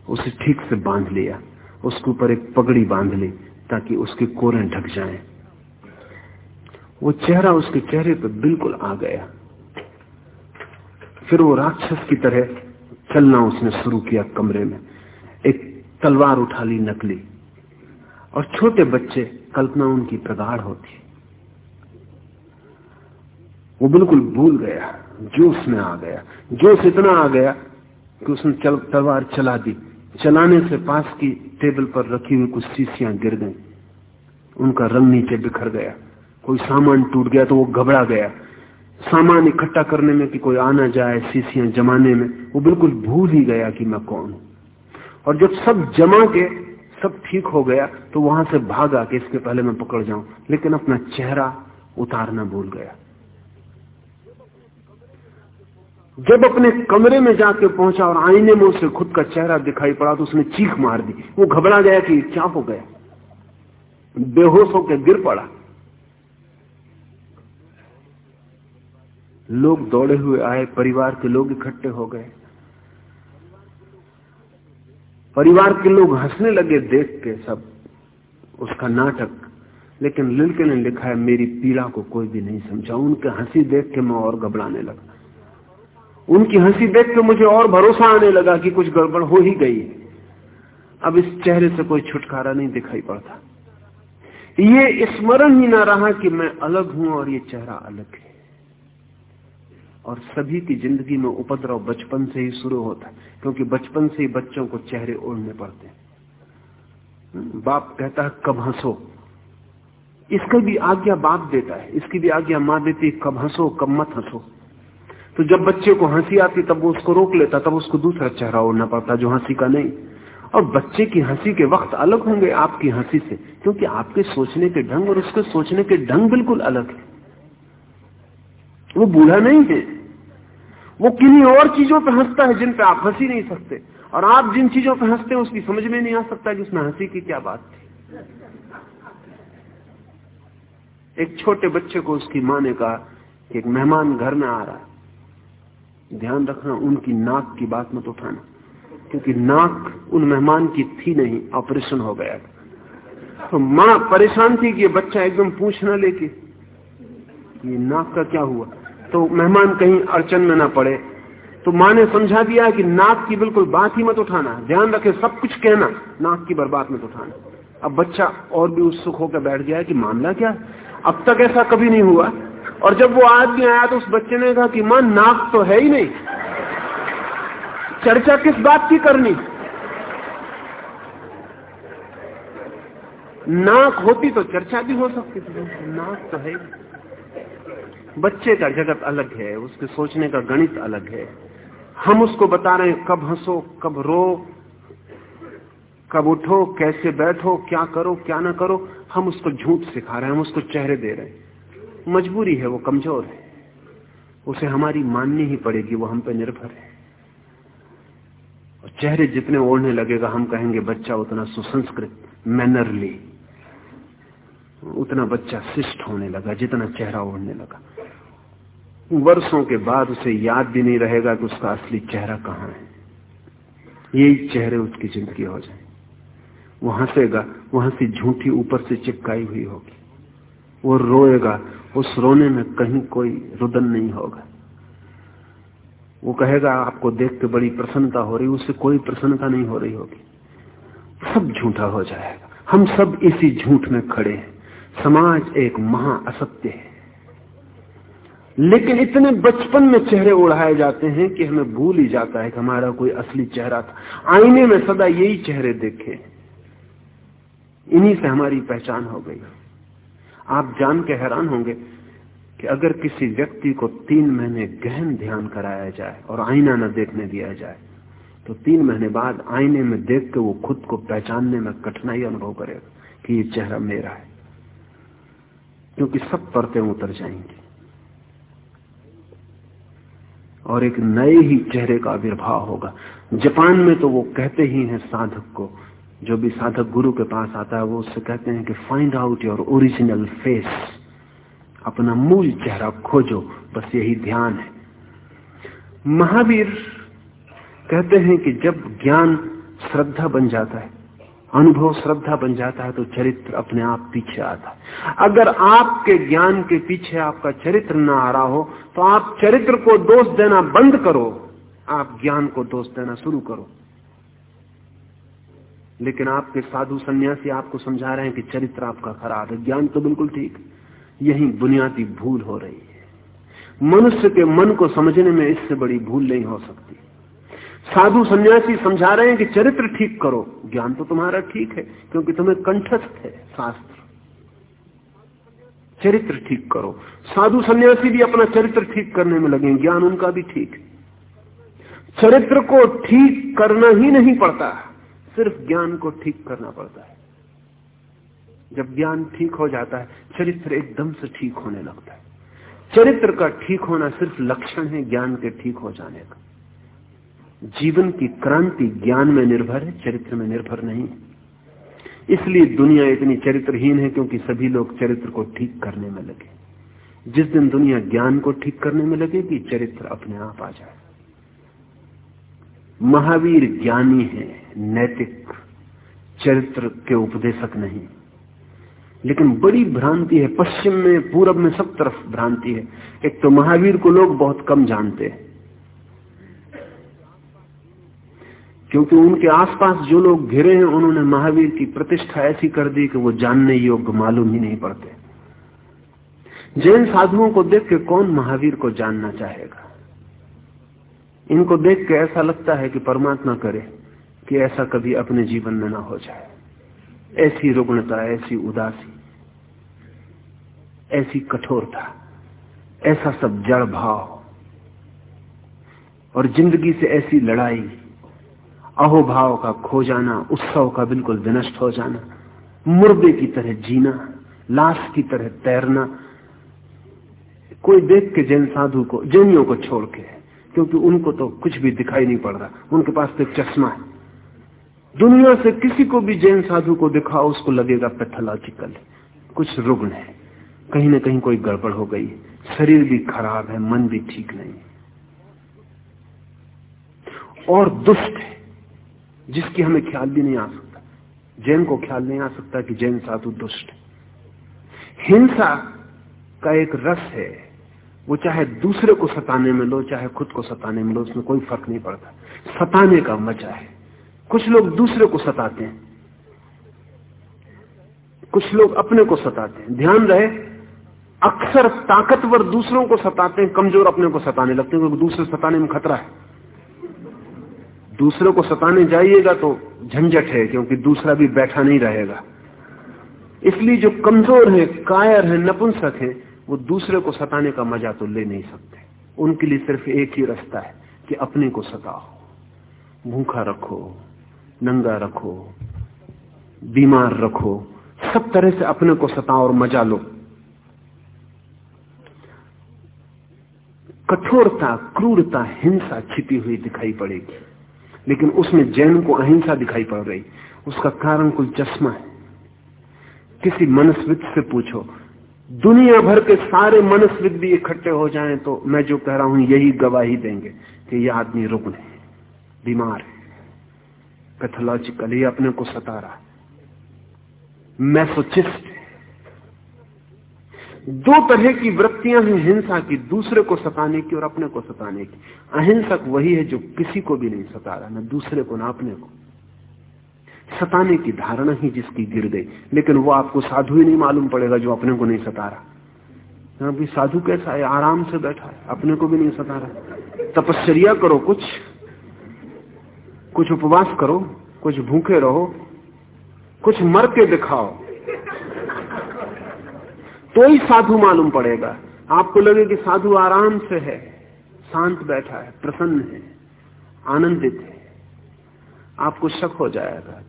उसे ठीक से बाँध लिया। उसके ऊपर एक पगड़ी बाँध ली ताकि उसके कोरे ढक जाएँ। वो चेहरा उसके चेहरे पर बिल्कुल आ गया। फिर वो राक्षस की तरह चलना उसने शुरू किया कमरे में। एक तलवार उठा ली नकली। और छोटे बच्चे कल्पना उनकी प्रगाढ़ होती। वो बिल्कुल भूल गया जोश में आ गया जोश इतना आ गया कि उसने चल, तलवार चला दी। चलाने से पास की टेबल पर रखी हुई कुछ शीशियाँ गिर गई। उनका रंग नीचे बिखर गया। कोई सामान टूट गया तो वो घबरा गया। सामान इकट्ठा करने में कि कोई आना जाए शीशियाँ जमाने में वो बिल्कुल भूल ही गया कि मैं कौन हूँ। और जब सब जमा के सब ठीक हो गया तो वहाँ से भागा कि इसके पहले मैं पकड़ जाऊँ। लेकिन अपना चेहरा उतारना भूल गया। जब अपने कमरे में जाके पहुँचा और आईने में उसे खुद का चेहरा दिखाई पड़ा तो उसने चीख मार दी। वो घबरा गया कि क्या हो गया। बेहोश होकर गिर पड़ा। लोग दौड़े हुए आए, परिवार के लोग इकट्ठे हो गए। परिवार के लोग हंसने लगे देख के सब, उसका नाटक। लेकिन लिलके ने लिखा है, मेरी पीड़ा को कोई भी नहीं समझा। उनके हँसी देख के मैं और घबराने लगा। उनकी हँसी देख के मुझे और भरोसा आने लगा कि कुछ गड़बड़ हो ही गई। अब इस चेहरे से कोई छुटकारा नहीं दिखाई पड़ता। ये स्मरण ही ना रहा कि मैं अलग हूँ और ये चेहरा अलग है। और सभी की ज़िंदगी में उपद्रव बचपन से ही शुरू होता है, क्योंकि बचपन से ही बच्चों को चेहरे ओढ़ने पड़ते हैं। बाप कहता है, कब हंसो? इसकी भी आज्ञा बाप देता है, इसकी भी आज्ञा माँ देती है, कब हंसो, कब मत हंसो? तो जब बच्चे को हँसी आती, तब वो उसको रोक लेता, तब उसको दूसरा चेहरा ओढ़ना पड़ता, जो हँसी का नहीं। और बच्चे की हँसी के वक्त अलग होंगे आपकी हँसी से, क्योंकि आपके सोचने के ढंग और उसके सोचने के ढंग बिल्कुल अलग है। वो बूढ़ा नहीं है। वो किन्हीं और चीज़ों पर हंसता है जिन पे आप हँसी नहीं सकते। और आप जिन चीज़ों पर हँसते हैं, उसकी समझ में नहीं आ सकता कि उसमें हँसी की क्या बात थी। एक छोटे बच्चे को उसकी माँ ने कहा कि एक मेहमान घर में आ रहा है। ध्यान रखना, उनकी नाक की बात मत उठाना, क्योंकि नाक उन मेहमान की थी नहीं, ऑपरेशन हो गया तो माँ परेशान थी कि बच्चा एकदम पूछ ना लेके ये नाक का क्या हुआ? तो मेहमान कहीं अड़चन में ना पड़े। तो माँ ने समझा दिया कि नाक की बिल्कुल बात ही मत उठाना। ध्यान रखे, सब कुछ कहना, नाक की बर्बाद मत उठाना। अब बच्चा और भी उत्सुक होकर बैठ गया कि मामला क्या? अब तक ऐसा कभी नहीं हुआ। और जब वो आदमी आया तो उस बच्चे ने कहा कि माँ, नाक तो है ही नहीं। चर्चा किस बात की करनी? नाक होती तो चर्चा भी हो सकती थी, नाक तो है बच्चे का जगत अलग है, उसके सोचने का गणित अलग है। हम उसको बता रहे हैं, कब हंसो, कब रो, कब उठो, कैसे बैठो, क्या करो, क्या ना करो, हम उसको झूठ सिखा रहे हैं, हम उसको चेहरे दे रहे हैं। मजबूरी है, वो कमज़ोर है। उसे हमारी माननी ही पड़ेगी, वो हम पे निर्भर है। और चेहरे जितने ओढ़ने लगेगा, हम कहेंगे, बच्चा उतना सुसंस्कृत, मैनरली। उतना बच्चा शिष्ट होने लगा, जितना चेहरा ओढ़ने लगा। वर्षों के बाद उसे याद भी नहीं रहेगा कि उसका असली चेहरा कहाँ है। यही चेहरे उसकी ज़िंदगी हो जाए। वो हंसेगा वो हँसी झूठी ऊपर से चिपकाई हुई होगी। वो रोएगा, उस रोने में कहीं कोई रुदन नहीं होगा। वो कहेगा, आपको देख के बड़ी प्रसन्नता हो रही, उससे कोई प्रसन्नता नहीं हो रही होगी। सब झूठा हो जाएगा। हम सब इसी झूठ में खड़े हैं। समाज एक महा असत्य है। लेकिन इतने बचपन में चेहरे उड़ाए जाते हैं कि हमें भूल ही जाता है कि हमारा कोई असली चेहरा था। आईने में सदा यही चेहरे देखे। इन्हीं से हमारी पहचान हो गई। आप जान के हैरान होंगे कि अगर किसी व्यक्ति को तीन महीने गहन ध्यान कराया जाए और आईना न देखने दिया जाए तो तीन महीने बाद आईने में देख के वो खुद को पहचानने में कठिनाई अनुभव करेगा कि ये चेहरा मेरा है, क्योंकि सब परतें उतर जाएँगी। और एक नए ही चेहरे का आविर्भाव होगा। जापान में तो वो कहते ही हैं साधक को, जो भी साधक गुरु के पास आता है, वो उससे कहते हैं कि find out your original face अपना मूल चेहरा खोजो, बस यही ध्यान है। महावीर कहते हैं कि जब ज्ञान श्रद्धा बन जाता है अनुभव, श्रद्धा बन जाता है तो चरित्र अपने आप पीछे आता है। अगर आपके ज्ञान के पीछे आपका चरित्र ना आ रहा हो तो आप चरित्र को दोष देना बंद करो। आप ज्ञान को दोष देना शुरू करो। लेकिन आपके साधु सन्यासी आपको समझा रहे हैं कि चरित्र आपका खराब है। ज्ञान तो बिल्कुल ठीक। यही बुनियादी भूल हो रही है। मनुष्य के मन को समझने में इससे बड़ी भूल नहीं हो सकती। साधु सन्यासी समझा रहे हैं कि चरित्र ठीक करो। ज्ञान तो तुम्हारा ठीक है, क्योंकि तुम्हें कंठस्थ है शास्त्र। चरित्र ठीक करो। साधु सन्यासी भी अपना चरित्र ठीक करने में लगे, ज्ञान उनका भी ठीक चरित्र को ठीक करना ही नहीं पड़ता, सिर्फ़ ज्ञान को ठीक करना पड़ता है। जब ज्ञान ठीक हो जाता है, चरित्र एकदम से ठीक होने लगता है। चरित्र का ठीक होना सिर्फ़ लक्षण है ज्ञान के ठीक हो जाने का। जीवन की क्रांति ज्ञान में निर्भर है, चरित्र में निर्भर नहीं इसलिए दुनिया इतनी चरित्रहीन है क्योंकि सभी लोग चरित्र को ठीक करने में लगे। जिस दिन दुनिया ज्ञान को ठीक करने में लगेगी, चरित्र अपने आप आ जाए। महावीर ज्ञानी है, नैतिक, चरित्र के उपदेशक नहीं। लेकिन बड़ी भ्रांति है, पश्चिम में, पूरब में सब तरफ़ भ्रांति है। एक तो महावीर को लोग बहुत कम जानते हैं। क्योंकि उनके आसपास जो लोग घिरे हैं, उन्होंने महावीर की प्रतिष्ठा ऐसी कर दी कि वो जानने योग्य मालूम ही नहीं पड़ते। जैन साधुओं को देख के कौन महावीर को जानना चाहेगा? इनको देख के ऐसा लगता है कि परमात्मा करे कि ऐसा कभी अपने जीवन में ना हो जाए। ऐसी रुग्णता, ऐसी उदासी, ऐसी कठोरता, ऐसा सब जड़ भाव, और ज़िंदगी से ऐसी लड़ाई अहोभाव का खो जाना, उत्सव का बिल्कुल विनष्ट हो जाना, मुर्दे की तरह जीना, लाश की तरह तैरना, कोई देख के जैन साधु को, जैनियों को छोड़ के क्योंकि उनको तो कुछ भी दिखाई नहीं पड़ रहा, उनके पास तो चश्मा है। दुनिया से किसी को भी जैन साधु को दिखाओ, उसको लगेगा पैथोलॉजिकल, कुछ रुग्ण है, कहीं ना कहीं कोई गड़बड़ हो गई, शरीर भी खराब है, मन भी ठीक नहीं। और दुष्ट है। जिसकी हमें ख्याल भी नहीं आ सकता। जैन को ख्याल नहीं आ सकता कि जैन साधु दुष्ट। हिंसा का एक रस है। वो चाहे दूसरे को सताने में लो, चाहे खुद को सताने में लो, उसमें कोई फ़र्क नहीं पड़ता। सताने का मज़ा है। कुछ लोग दूसरे को सताते हैं। कुछ लोग अपने को सताते हैं। ध्यान रहे, अक्सर ताकतवर दूसरों को सताते हैं, कमज़ोर अपने को सताने लगते हैं, क्योंकि दूसरे सताने में खतरा है। दूसरे को सताने जाइएगा तो झंझट है, क्योंकि दूसरा भी बैठा नहीं रहेगा। इसलिए जो कमज़ोर है, कायर है, नपुंसक है, वो दूसरे को सताने का मज़ा तो ले नहीं सकते। उनके लिए सिर्फ़ एक ही रास्ता है कि अपने को सताओ। भूखा रखो, नंगा रखो, बीमार रखो, सब तरह से अपने को सताओ और मज़ा लो। कठोरता, क्रूरता, हिंसा छिपी हुई दिखाई पड़ेगी। लेकिन उसमें जैन को अहिंसा दिखाई पड़ रही। उसका कारण कुल चश्मा है। किसी मनस्विद से पूछो, दुनिया भर के सारे मनस्विद भी इकट्ठे हो जाएँ तो मैं जो कह रहा हूँ, यही गवाही देंगे कि यह आदमी रुग्ण है, बीमार है। पैथोलॉजिकल अपने को सता रहा है। मैसोचिस्ट दो तरह की वृत्तियाँ हैं हिंसा की, दूसरे को सताने की और अपने को सताने की। अहिंसक वही है जो किसी को भी नहीं सता रहा, न दूसरे को, ना अपने को। सताने की धारणा ही जिसकी गिर गई, लेकिन वो आपको साधु ही नहीं मालूम पड़ेगा जो अपने को नहीं सता रहा। अभी साधु कैसा है? आराम से बैठा है, अपने को भी नहीं सता रहा। तपस्या करो कुछ कुछ उपवास करो, कुछ भूखे रहो, कुछ मर के दिखाओ। तो ही साधु मालूम पड़ेगा। आपको लगे कि साधु आराम से है, शांत बैठा है, प्रसन्न है, आनंदित है। आपको शक हो जाएगा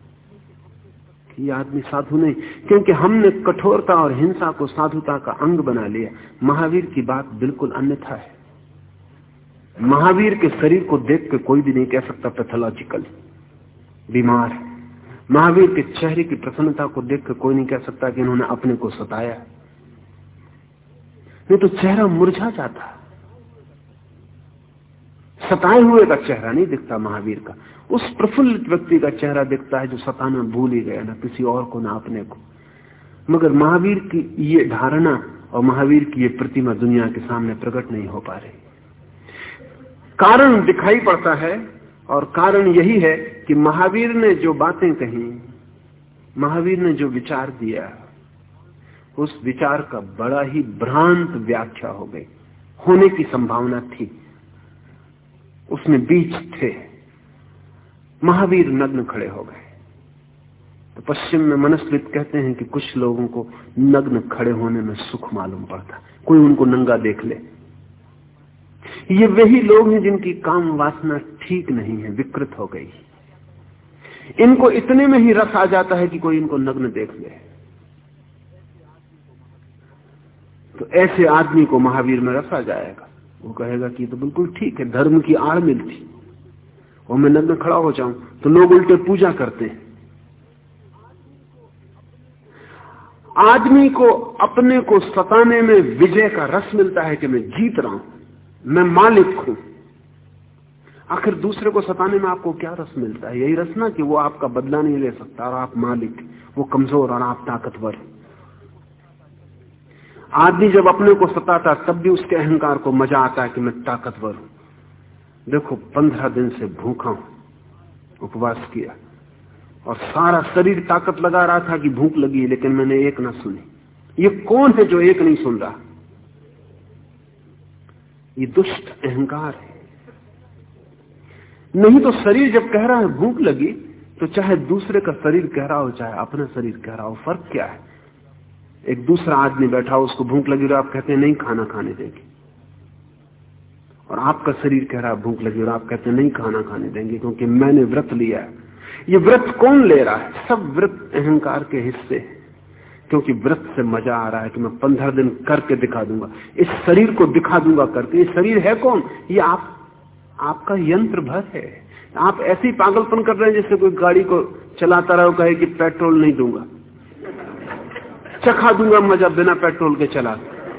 कि ये आदमी साधु नहीं, क्योंकि हमने कठोरता और हिंसा को साधुता का अंग बना लिया। महावीर की बात बिल्कुल अन्यथा है। महावीर के शरीर को देख के कोई भी नहीं कह सकता पैथोलॉजिकल बीमार। है महावीर के चेहरे की प्रसन्नता को देख के कोई नहीं कह सकता कि इन्होंने अपने को सताया। नहीं तो चेहरा मुरझा जाता। सताए हुए का चेहरा नहीं दिखता महावीर का। उस प्रफुल्लित व्यक्ति का चेहरा दिखता है जो सताना भूल ही गया, ना किसी और को, ना अपने को। मगर महावीर की ये धारणा और महावीर की ये प्रतिमा दुनिया के सामने प्रकट नहीं हो पा रही। कारण दिखाई पड़ता है और कारण यही है कि महावीर ने जो बातें कही, महावीर ने जो विचार दिया उस विचार का बड़ा ही भ्रांत व्याख्या हो गई। होने की संभावना थी। उसमें बीच थे। महावीर नग्न खड़े हो गए। तो पश्चिम में मनस्वित कहते हैं कि कुछ लोगों को नग्न खड़े होने में सुख मालूम पड़ता। कोई उनको नंगा देख ले। ये वही लोग हैं जिनकी काम वासना ठीक नहीं है, विकृत हो गई। इनको इतने में ही रस आ जाता है कि कोई इनको नग्न देख ले। तो ऐसे आदमी को महावीर में रखा जाएगा। वो कहेगा कि तो बिल्कुल ठीक है, धर्म की आड़ मिलती और मैं नग्न खड़ा हो जाऊँ तो लोग उल्टे पूजा करते हैं। आदमी को, अपने को सताने में विजय का रस मिलता है कि मैं जीत रहा हूँ, मैं मालिक हूँ। आखिर दूसरे को सताने में आपको क्या रस मिलता है? यही रस ना कि वो आपका बदला नहीं ले सकता और आप मालिक, वो कमज़ोर और आप ताकतवर। आदमी जब अपने को सताता तब भी उसके अहंकार को मज़ा आता है कि मैं ताकतवर हूँ। देखो, पंद्रह दिन से भूखा हूँ, उपवास किया, और सारा शरीर ताकत लगा रहा था कि भूख लगी, लेकिन मैंने एक ना सुनी। ये कौन है जो एक नहीं सुन रहा? ये दुष्ट अहंकार है। नहीं तो शरीर जब कह रहा है भूख लगी तो चाहे दूसरे का शरीर कह रहा हो, चाहे अपना शरीर कह रहा हो, फ़र्क क्या है? एक दूसरा आदमी बैठा, उसको भूख लगी और आप कहते हैं, नहीं, खाना खाने देंगे। और आपका शरीर कह रहा है, भूख लगी, और आप कहते हैं, नहीं, खाना खाने देंगे, क्योंकि मैंने व्रत लिया है। ये व्रत कौन ले रहा है? सब व्रत अहंकार के हिस्से हैं। क्योंकि व्रत से मज़ा आ रहा है कि मैं पंद्रह दिन करके दिखा दूँगा। इस शरीर को दिखा दूँगा करके। ये शरीर है कौन? ये आप, आपका यंत्र भर है। आप ऐसे ही पागलपन कर रहे हैं जैसे कोई गाड़ी को चलाता रहो कहे कि पेट्रोल नहीं दूँगा। चखा दूँगा मज़ा बिना पेट्रोल के चला।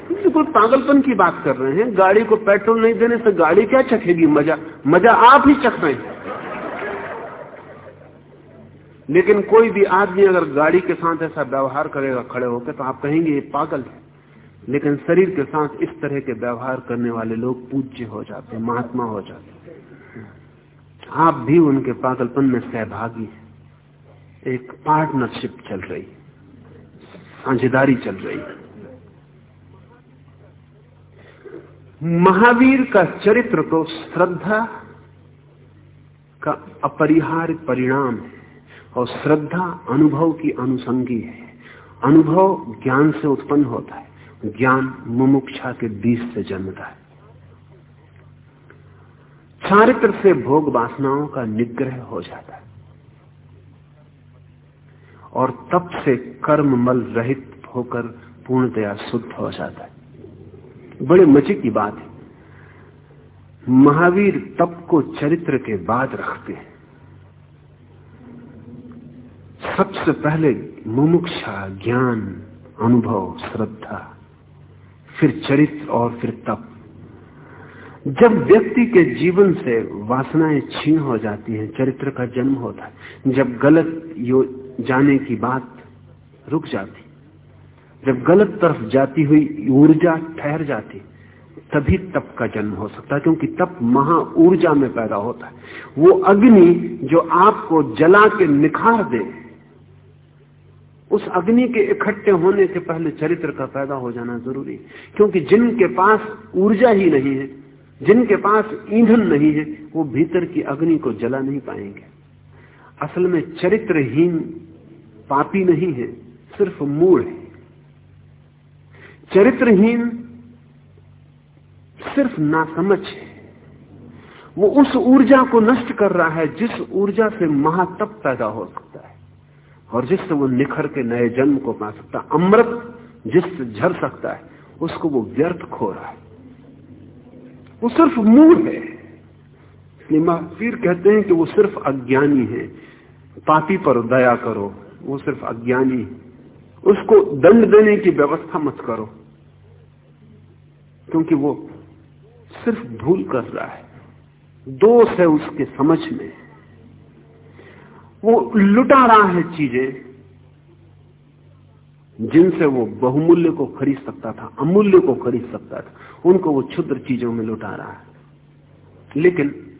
बिल्कुल पागलपन की बात कर रहे हैं। गाड़ी को पेट्रोल नहीं देने से गाड़ी क्या चखेगी? मज़ा मज़ा आप ही चख रहे हैं। लेकिन कोई भी आदमी अगर गाड़ी के साथ ऐसा व्यवहार करेगा खड़े होकर तो आप कहेंगे, ये पागल है। लेकिन शरीर के साथ इस तरह के व्यवहार करने वाले लोग पूज्य हो जाते हैं, महात्मा हो जाते हैं। आप भी उनके पागलपन में सहभागी हैं। एक पार्टनरशिप चल रही साझेदारी चल रही महावीर का चरित्र तो श्रद्धा का अपरिहार्य परिणाम है और श्रद्धा अनुभव की अनुसंगी है। अनुभव ज्ञान से उत्पन्न होता है। ज्ञान मुमुक्षा के बीज से जन्मता है। चारित्र से भोग वासनाओं का निग्रह हो जाता है। और तप से कर्म मल रहित होकर पूर्णतया शुद्ध हो जाता है। बड़े मज़े की बात है। महावीर तप को चरित्र के बाद रखते हैं। सबसे पहले मुमुक्षा, ज्ञान, अनुभव, श्रद्धा, फिर चरित्र और फिर तप। जब व्यक्ति के जीवन से वासनाएँ छीन हो जाती हैं, चरित्र का जन्म होता है। जब गलत यो जाने की बात रुक जाती। जब गलत तरफ़ जाती हुई ऊर्जा ठहर जाती, तभी तप का जन्म हो सकता है, क्योंकि तप महा ऊर्जा में पैदा होता है। वो अग्नि जो आपको जला के निखार दे, उस अग्नि के इकट्ठे होने से पहले चरित्र का पैदा हो जाना ज़रूरी क्योंकि जिनके पास ऊर्जा ही नहीं है, जिनके पास ईंधन नहीं है, वो भीतर की अग्नि को जला नहीं पाएँगे। असल में चरित्रहीन पापी नहीं है, सिर्फ़ मूड है। चरित्रहीन सिर्फ़ नासमझ है। वो उस ऊर्जा को नष्ट कर रहा है जिस ऊर्जा से महातप पैदा हो सकता है और जिससे वो निखर के नए जन्म को पा सकता है। अमृत जिससे झर सकता है, उसको वो व्यर्थ खो रहा है। वो सिर्फ़ मूड है। इसलिए महावीर कहते हैं कि वो सिर्फ़ अज्ञानी है। पापी पर दया करो वो सिर्फ़ अज्ञानी है। उसको दंड देने की व्यवस्था मत करो। क्योंकि वो सिर्फ़ भूल कर रहा है। दोष है उसके समझ में। वो लुटा रहा है चीज़ें जिनसे वो बहुमूल्य को खरीद सकता था, अमूल्य को खरीद सकता था। उनको वो क्षुद्र चीज़ों में लुटा रहा है। लेकिन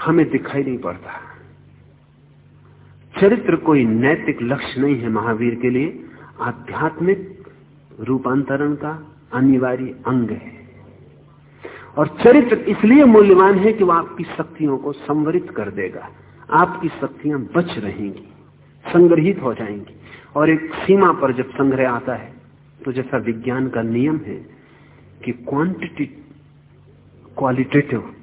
हमें दिखाई नहीं पड़ता। चरित्र कोई नैतिक लक्ष्य नहीं है महावीर के लिए। आध्यात्मिक रूपांतरण का अनिवार्य अंग है। और चरित्र इसलिए मूल्यवान है कि वह आपकी शक्तियों को संवरित कर देगा। आपकी शक्तियाँ बच रहेंगी, संग्रहित हो जाएँगी। और एक सीमा पर जब संग्रह आता है तो जैसा विज्ञान का नियम है कि क्वांटिटी क्वालिटेटिव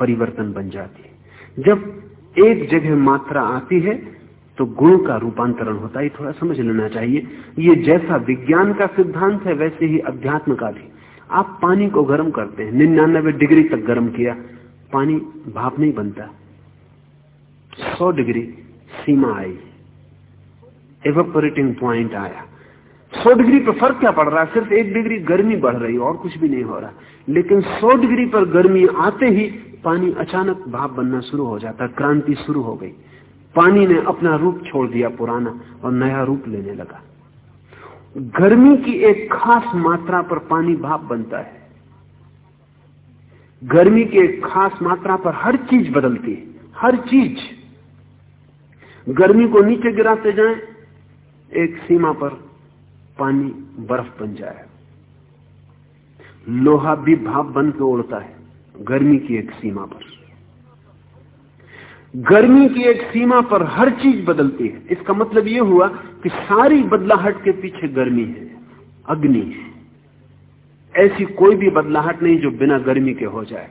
परिवर्तन बन जाती है। जब एक जगह मात्रा आती है तो गुण का रूपांतरण होता है। थोड़ा समझ लेना चाहिए। ये जैसा विज्ञान का सिद्धांत है, वैसे ही अध्यात्म का भी। आप पानी को गर्म करते हैं। निन्यानबे डिग्री तक गर्म किया, पानी भाप नहीं बनता। सौ डिग्री सीमा आई। एवोपरेटिंग प्वाइंट आया। सौ डिग्री पर फ़र्क क्या पड़ रहा है? सिर्फ़ एक डिग्री गर्मी बढ़ रही और कुछ भी नहीं हो रहा। लेकिन सौ डिग्री पर गर्मी आते ही पानी अचानक भाप बनना शुरू हो जाता, क्रांति शुरू हो गई। पानी ने अपना रूप छोड़ दिया पुराना और नया रूप लेने लगा। गर्मी की एक खास मात्रा पर पानी भाप बनता है। गर्मी की एक खास मात्रा पर हर चीज़ बदलती है, हर चीज़। गर्मी को नीचे गिराते जाएँ, एक सीमा पर पानी बर्फ़ बन जाए। लोहा भी भाप बन के उड़ता है। गर्मी की एक सीमा पर। गर्मी की एक सीमा पर हर चीज़ बदलती है। इसका मतलब यह हुआ कि सारी बदलाहट के पीछे गर्मी है, अग्नि है। ऐसी कोई भी बदलाहट नहीं जो बिना गर्मी के हो जाए।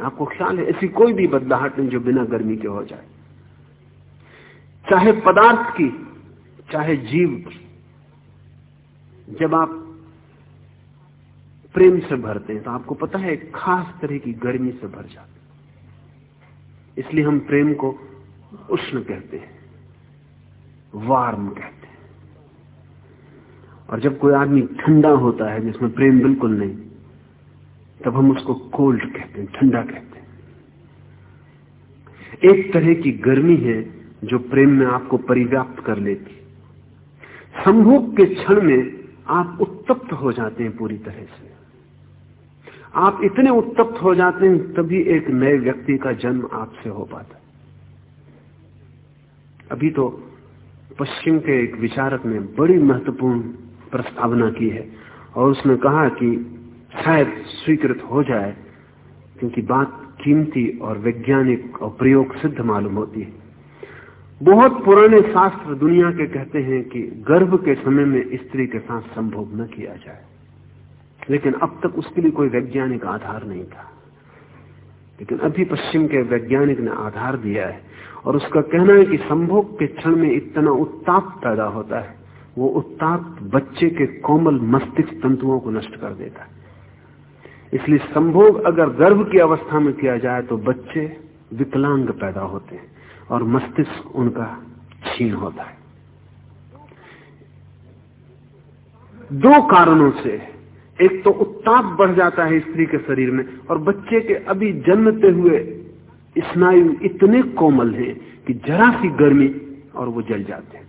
आपको ख्याल है? ऐसी कोई भी बदलाहट नहीं जो बिना गर्मी के हो जाए। चाहे पदार्थ की, चाहे जीव की, जब आप प्रेम से भरते हैं तो आपको पता है खास तरह की गर्मी से भर जाते इसलिए हम प्रेम को उष्ण कहते हैं, वार्म कहते हैं। और जब कोई आदमी ठंडा होता है, जिसमें प्रेम बिल्कुल नहीं, तब हम उसको कोल्ड कहते हैं, ठंडा कहते हैं। एक तरह की गर्मी है जो प्रेम में आपको परिव्याप्त कर लेती संभोग के क्षण में आप उत्तप्त हो जाते हैं पूरी तरह से। आप इतने उत्तप्त हो जाते हैं, तभी एक नए व्यक्ति का जन्म आपसे हो पाता अभी तो पश्चिम के एक विचारक ने बड़ी महत्वपूर्ण प्रस्तावना की है और उसने कहा कि शायद स्वीकृत हो जाए, क्योंकि बात कीमती और वैज्ञानिक और प्रयोग सिद्ध मालूम होती है। बहुत पुराने शास्त्र दुनिया के कहते हैं कि गर्भ के समय में स्त्री के साथ संभोग न किया जाए। लेकिन अब तक उसके लिए कोई वैज्ञानिक आधार नहीं था। लेकिन अभी पश्चिम के वैज्ञानिक ने आधार दिया है और उसका कहना है कि संभोग के क्षण में इतना उत्ताप पैदा होता है, वो उत्ताप बच्चे के कोमल मस्तिष्क तंतुओं को नष्ट कर देता है। इसलिए संभोग अगर गर्भ की अवस्था में किया जाए तो बच्चे विकलांग पैदा होते हैं और मस्तिष्क उनका छीन होता है। दो कारणों से एक तो उत्ताप बढ़ जाता है स्त्री के शरीर में और बच्चे के अभी जन्मते हुए स्नायु इतने कोमल हैं कि जरा सी गर्मी और वो जल जाते हैं।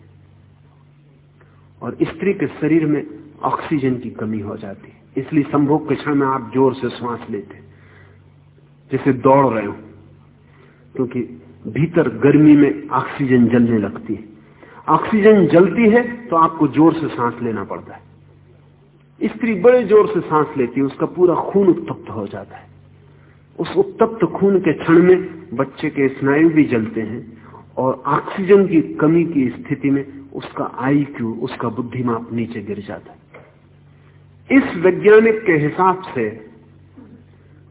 और स्त्री के शरीर में ऑक्सीजन की कमी हो जाती है। इसलिए संभोग के क्षण में आप ज़ोर से श्वास लेते जैसे दौड़ रहे हो, क्योंकि भीतर गर्मी में ऑक्सीजन जलने लगती है। ऑक्सीजन जलती है तो आपको ज़ोर से सांस लेना पड़ता है। स्त्री बड़े ज़ोर से सांस लेती है, उसका पूरा खून उत्तप्त हो जाता है। उस उत्तप्त खून के क्षण में बच्चे के स्नायु भी जलते हैं और ऑक्सीजन की कमी की स्थिति में उसका आई क्यू उसका बुद्धिमाप नीचे गिर जाता है। इस वैज्ञानिक के हिसाब से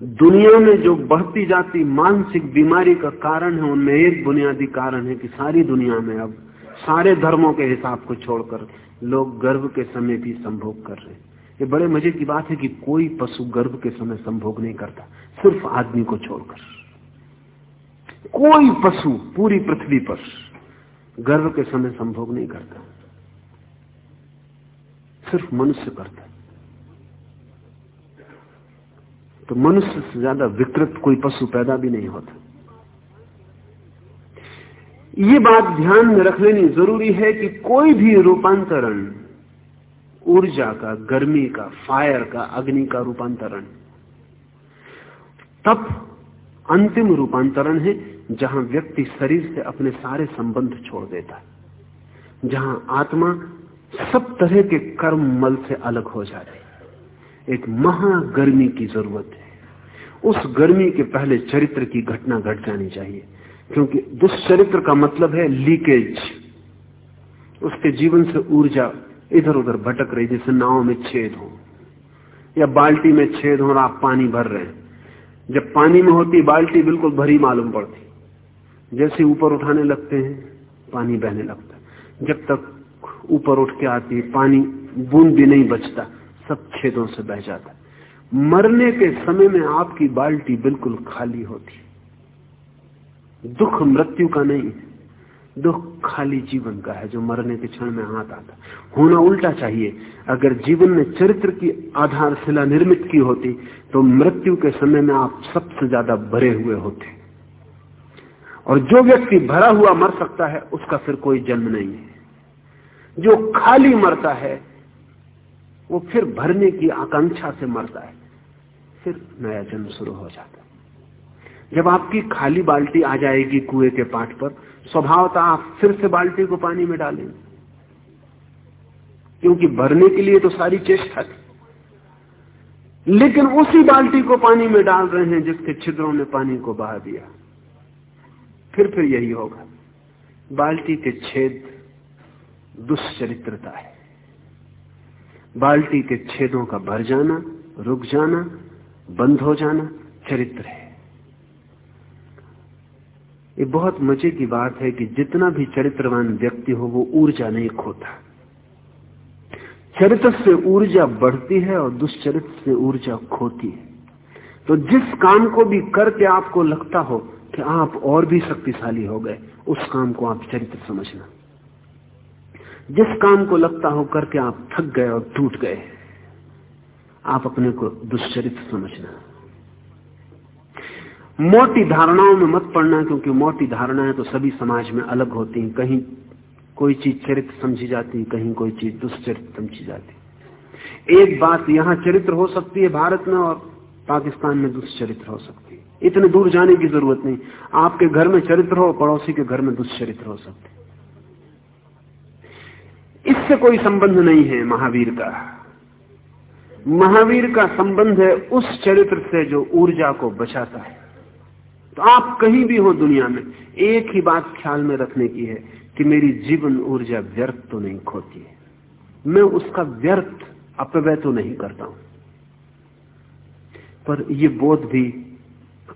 दुनिया में जो बढ़ती जाती मानसिक बीमारी का कारण है, उनमें एक बुनियादी कारण है कि सारी दुनिया में अब सारे धर्मों के हिसाब को छोड़कर लोग गर्भ के समय भी संभोग कर रहे हैं। ये बड़े मज़े की बात है कि कोई पशु गर्भ के समय संभोग नहीं करता। सिर्फ़ आदमी को छोड़कर। कोई पशु पूरी पृथ्वी पर गर्भ के समय संभोग नहीं करता। सिर्फ़ मनुष्य करता तो मनुष्य से ज़्यादा विकृत कोई पशु पैदा भी नहीं होता। ये बात ध्यान में रख लेनी ज़रूरी है कि कोई भी रूपांतरण ऊर्जा का, गर्मी का फायर का, अग्नि का रूपांतरण। तब अंतिम रूपांतरण है, जहाँ व्यक्ति शरीर से अपने सारे संबंध छोड़ देता है। जहाँ आत्मा सब तरह के कर्म मल से अलग हो जाती है। एक महागर्मी की ज़रूरत है। उस गर्मी के पहले चरित्र की घटना घट गट जानी चाहिए, क्योंकि दुष्चरित्र का मतलब है लीकेज। उसके जीवन से ऊर्जा इधर उधर भटक रही, जैसे नाव में छेद हो या बाल्टी में छेद हो और आप पानी भर रहे हैं। जब पानी में होती बाल्टी, बिल्कुल भरी मालूम पड़ती। जैसे ऊपर उठाने लगते हैं, पानी बहने लगता। है जब तक ऊपर उठ के आती है पानी, बूंद भी नहीं बचता, सब छेदों से बह जाता। मरने के समय में आपकी बाल्टी बिल्कुल खाली होती। दुख मृत्यु का नहीं। दुख खाली जीवन का है, जो मरने के क्षण में हाथ आता। होना उल्टा चाहिए। अगर जीवन में चरित्र की आधारशिला निर्मित की होती तो मृत्यु के समय में आप सबसे ज़्यादा भरे हुए होते। और जो व्यक्ति भरा हुआ मर सकता है, उसका फिर कोई जन्म नहीं है। जो खाली मरता है, वो फिर भरने की आकांक्षा से मरता है। फिर नया जन्म शुरू हो जाता। है जब आपकी खाली बाल्टी आ जाएगी कुएँ के पाठ पर स्वभावता आप फिर से बाल्टी को पानी में डालेंगे क्योंकि भरने के लिए तो सारी चेष्टा थी। लेकिन उसी बाल्टी को पानी में डाल रहे हैं जिसके छिद्रों ने पानी को बहा दिया। फिर फिर यही होगा। बाल्टी के छेद दुष्चरित्रता है। बाल्टी के छेदों का भर जाना, रुक जाना, बंद हो जाना चरित्र है। ये बहुत मज़े की बात है कि जितना भी चरित्रवान व्यक्ति हो, वो ऊर्जा नहीं खोता। चरित्र से ऊर्जा बढ़ती है और दुष्चरित्र से ऊर्जा खोती है। तो जिस काम को भी करके आपको लगता हो कि आप और भी शक्तिशाली हो गए, उस काम को आप चरित्र समझना। जिस काम को लगता हो करके आप थक गए और टूट गए, आप अपने को दुष्चरित्र समझना। मोटी धारणाओं में मत पड़ना, क्योंकि मोटी धारणाएँ तो सभी समाज में अलग होती हैं। कहीं कोई चीज़ चरित्र समझी जाती कहीं कोई चीज़ दुष्चरित्र समझी जाती एक बात यहाँ चरित्र हो सकती है भारत में और पाकिस्तान में दुष्चरित्र हो सकती है। इतने दूर जाने की ज़रूरत नहीं। आपके घर में चरित्र हो, पड़ोसी के घर में दुष्चरित्र हो सकते इससे कोई संबंध नहीं है महावीर का। महावीर का संबंध है उस चरित्र से जो ऊर्जा को बचाता है। तो आप कहीं भी हो दुनिया में, एक ही बात ख्याल में रखने की है कि मेरी जीवन ऊर्जा व्यर्थ तो नहीं खोती है। मैं उसका व्यर्थ अपव्यय तो नहीं करता हूँ। पर यह बोध भी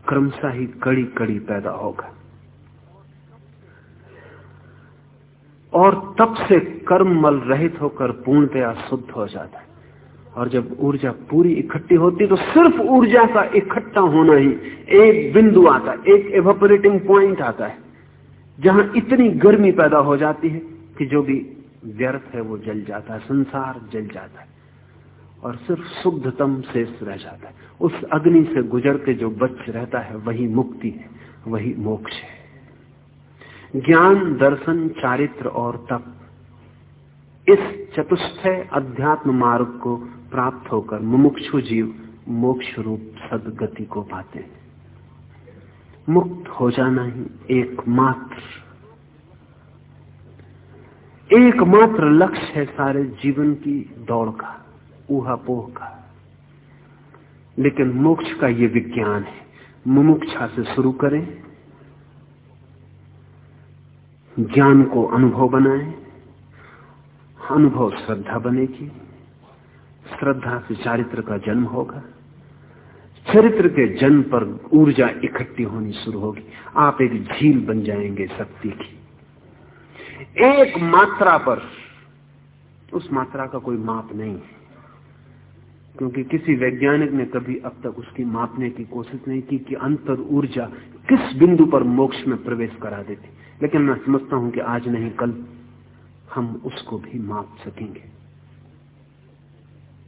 क्रमशः ही कड़ी कड़ी पैदा होगा। और तब से कर्म मल रहित होकर पूर्णतया शुद्ध हो जाता है। और जब ऊर्जा पूरी इकट्ठी होती तो सिर्फ़ ऊर्जा का इकट्ठा होना ही एक बिंदु आता है, एक एवोपरेटिंग पॉइंट आता है, जहाँ इतनी गर्मी पैदा हो जाती है कि जो भी व्यर्थ है वो जल जाता है, संसार जल जाता है, और सिर्फ़ शुद्धतम शेष रह जाता है। उस अग्नि से गुजर के जो बच रहता है, वही मुक्ति है, वही मोक्ष है। ज्ञान, दर्शन, चारित्र और तप, इस चतुष्ट अध्यात्म मार्ग को प्राप्त होकर मुमुक्षु जीव मोक्ष रूप सदगति को पाते हैं। मुक्त हो जाना ही एकमात्र एकमात्र लक्ष्य है सारे जीवन की दौड़ का, ऊहापोह का। लेकिन मोक्ष का ये विज्ञान है, मुमुक्षा से शुरू करें, ज्ञान को अनुभव बनाएँ, अनुभव श्रद्धा बनेगी। श्रद्धा से चारित्र का जन्म होगा। चरित्र के जन्म पर ऊर्जा इकट्ठी होनी शुरू होगी। आप एक झील बन जाएँगे शक्ति की। एक मात्रा पर, उस मात्रा का कोई माप नहीं है। क्योंकि किसी वैज्ञानिक ने कभी अब तक उसकी मापने की कोशिश नहीं की कि अंतर ऊर्जा किस बिंदु पर मोक्ष में प्रवेश करा देती। लेकिन मैं समझता हूँ कि आज नहीं, कल हम उसको भी माप सकेंगे।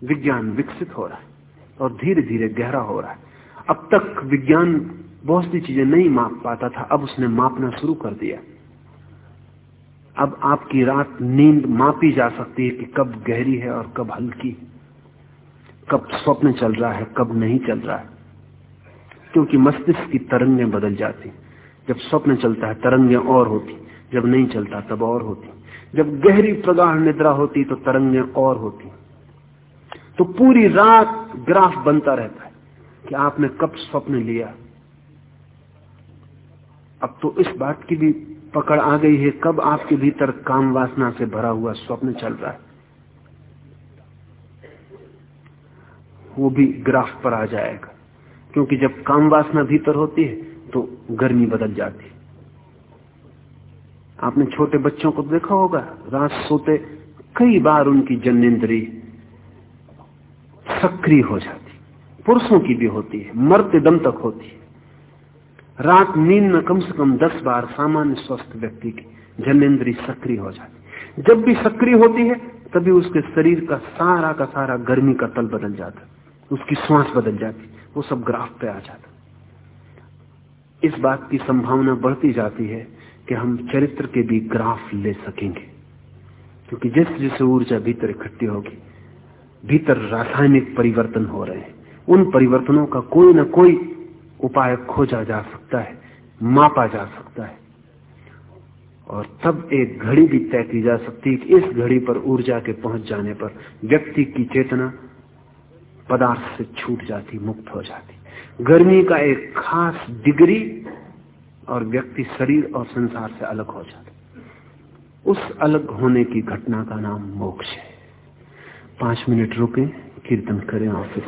विज्ञान विकसित हो रहा है और धीरे धीरे गहरा हो रहा है। अब तक विज्ञान बहुत सी चीज़ें नहीं माप पाता था, अब उसने मापना शुरू कर दिया। अब आपकी रात नींद मापी जा सकती है कि कब गहरी है और कब हल्की। कब स्वप्न चल रहा है, कब नहीं चल रहा है। क्योंकि मस्तिष्क की तरंगें बदल जाती जब स्वप्न चलता है, तरंगें और होती जब नहीं चलता, तब और होती जब गहरी प्रगाढ़ निद्रा होती तो तरंगें और होती तो पूरी रात ग्राफ बनता रहता है कि आपने कब स्वप्न लिया। अब तो इस बात की भी पकड़ आ गई है, कब आपके भीतर काम वासना से भरा हुआ स्वप्न चल रहा है। वो भी ग्राफ पर आ जाएगा, क्योंकि जब काम वासना भीतर होती है तो गर्मी बदल जाती है। आपने छोटे बच्चों को देखा होगा, रात सोते कई बार उनकी जन्नेन्द्री सक्रिय हो जाती पुरुषों की भी होती है मरते दम तक होती है। रात नींद में कम से कम दस बार सामान्य स्वस्थ व्यक्ति की जन्नेन्द्री सक्रिय हो जाती जब भी सक्रिय होती है, तभी उसके शरीर का सारा का सारा गर्मी का तल बदल जाता उसकी श्वास बदल जाती वो सब ग्राफ पे आ जाता इस बात की संभावना बढ़ती जाती है कि हम चरित्र के भी ग्राफ ले सकेंगे। क्योंकि जैसे जैसे ऊर्जा भीतर इकट्ठी होगी भीतर रासायनिक परिवर्तन हो रहे हैं। उन परिवर्तनों का कोई ना कोई उपाय खोजा जा सकता है, मापा जा सकता है। और तब एक घड़ी भी तय की जा सकती है कि इस घड़ी पर ऊर्जा के पहुँच जाने पर व्यक्ति की चेतना पदार्थ से छूट जाती, मुक्त हो जाती। गर्मी का एक खास डिग्री और व्यक्ति शरीर और संसार से अलग हो जाता। उस अलग होने की घटना का नाम मोक्ष है। पाँच मिनट रुके कीर्तन करें और फिर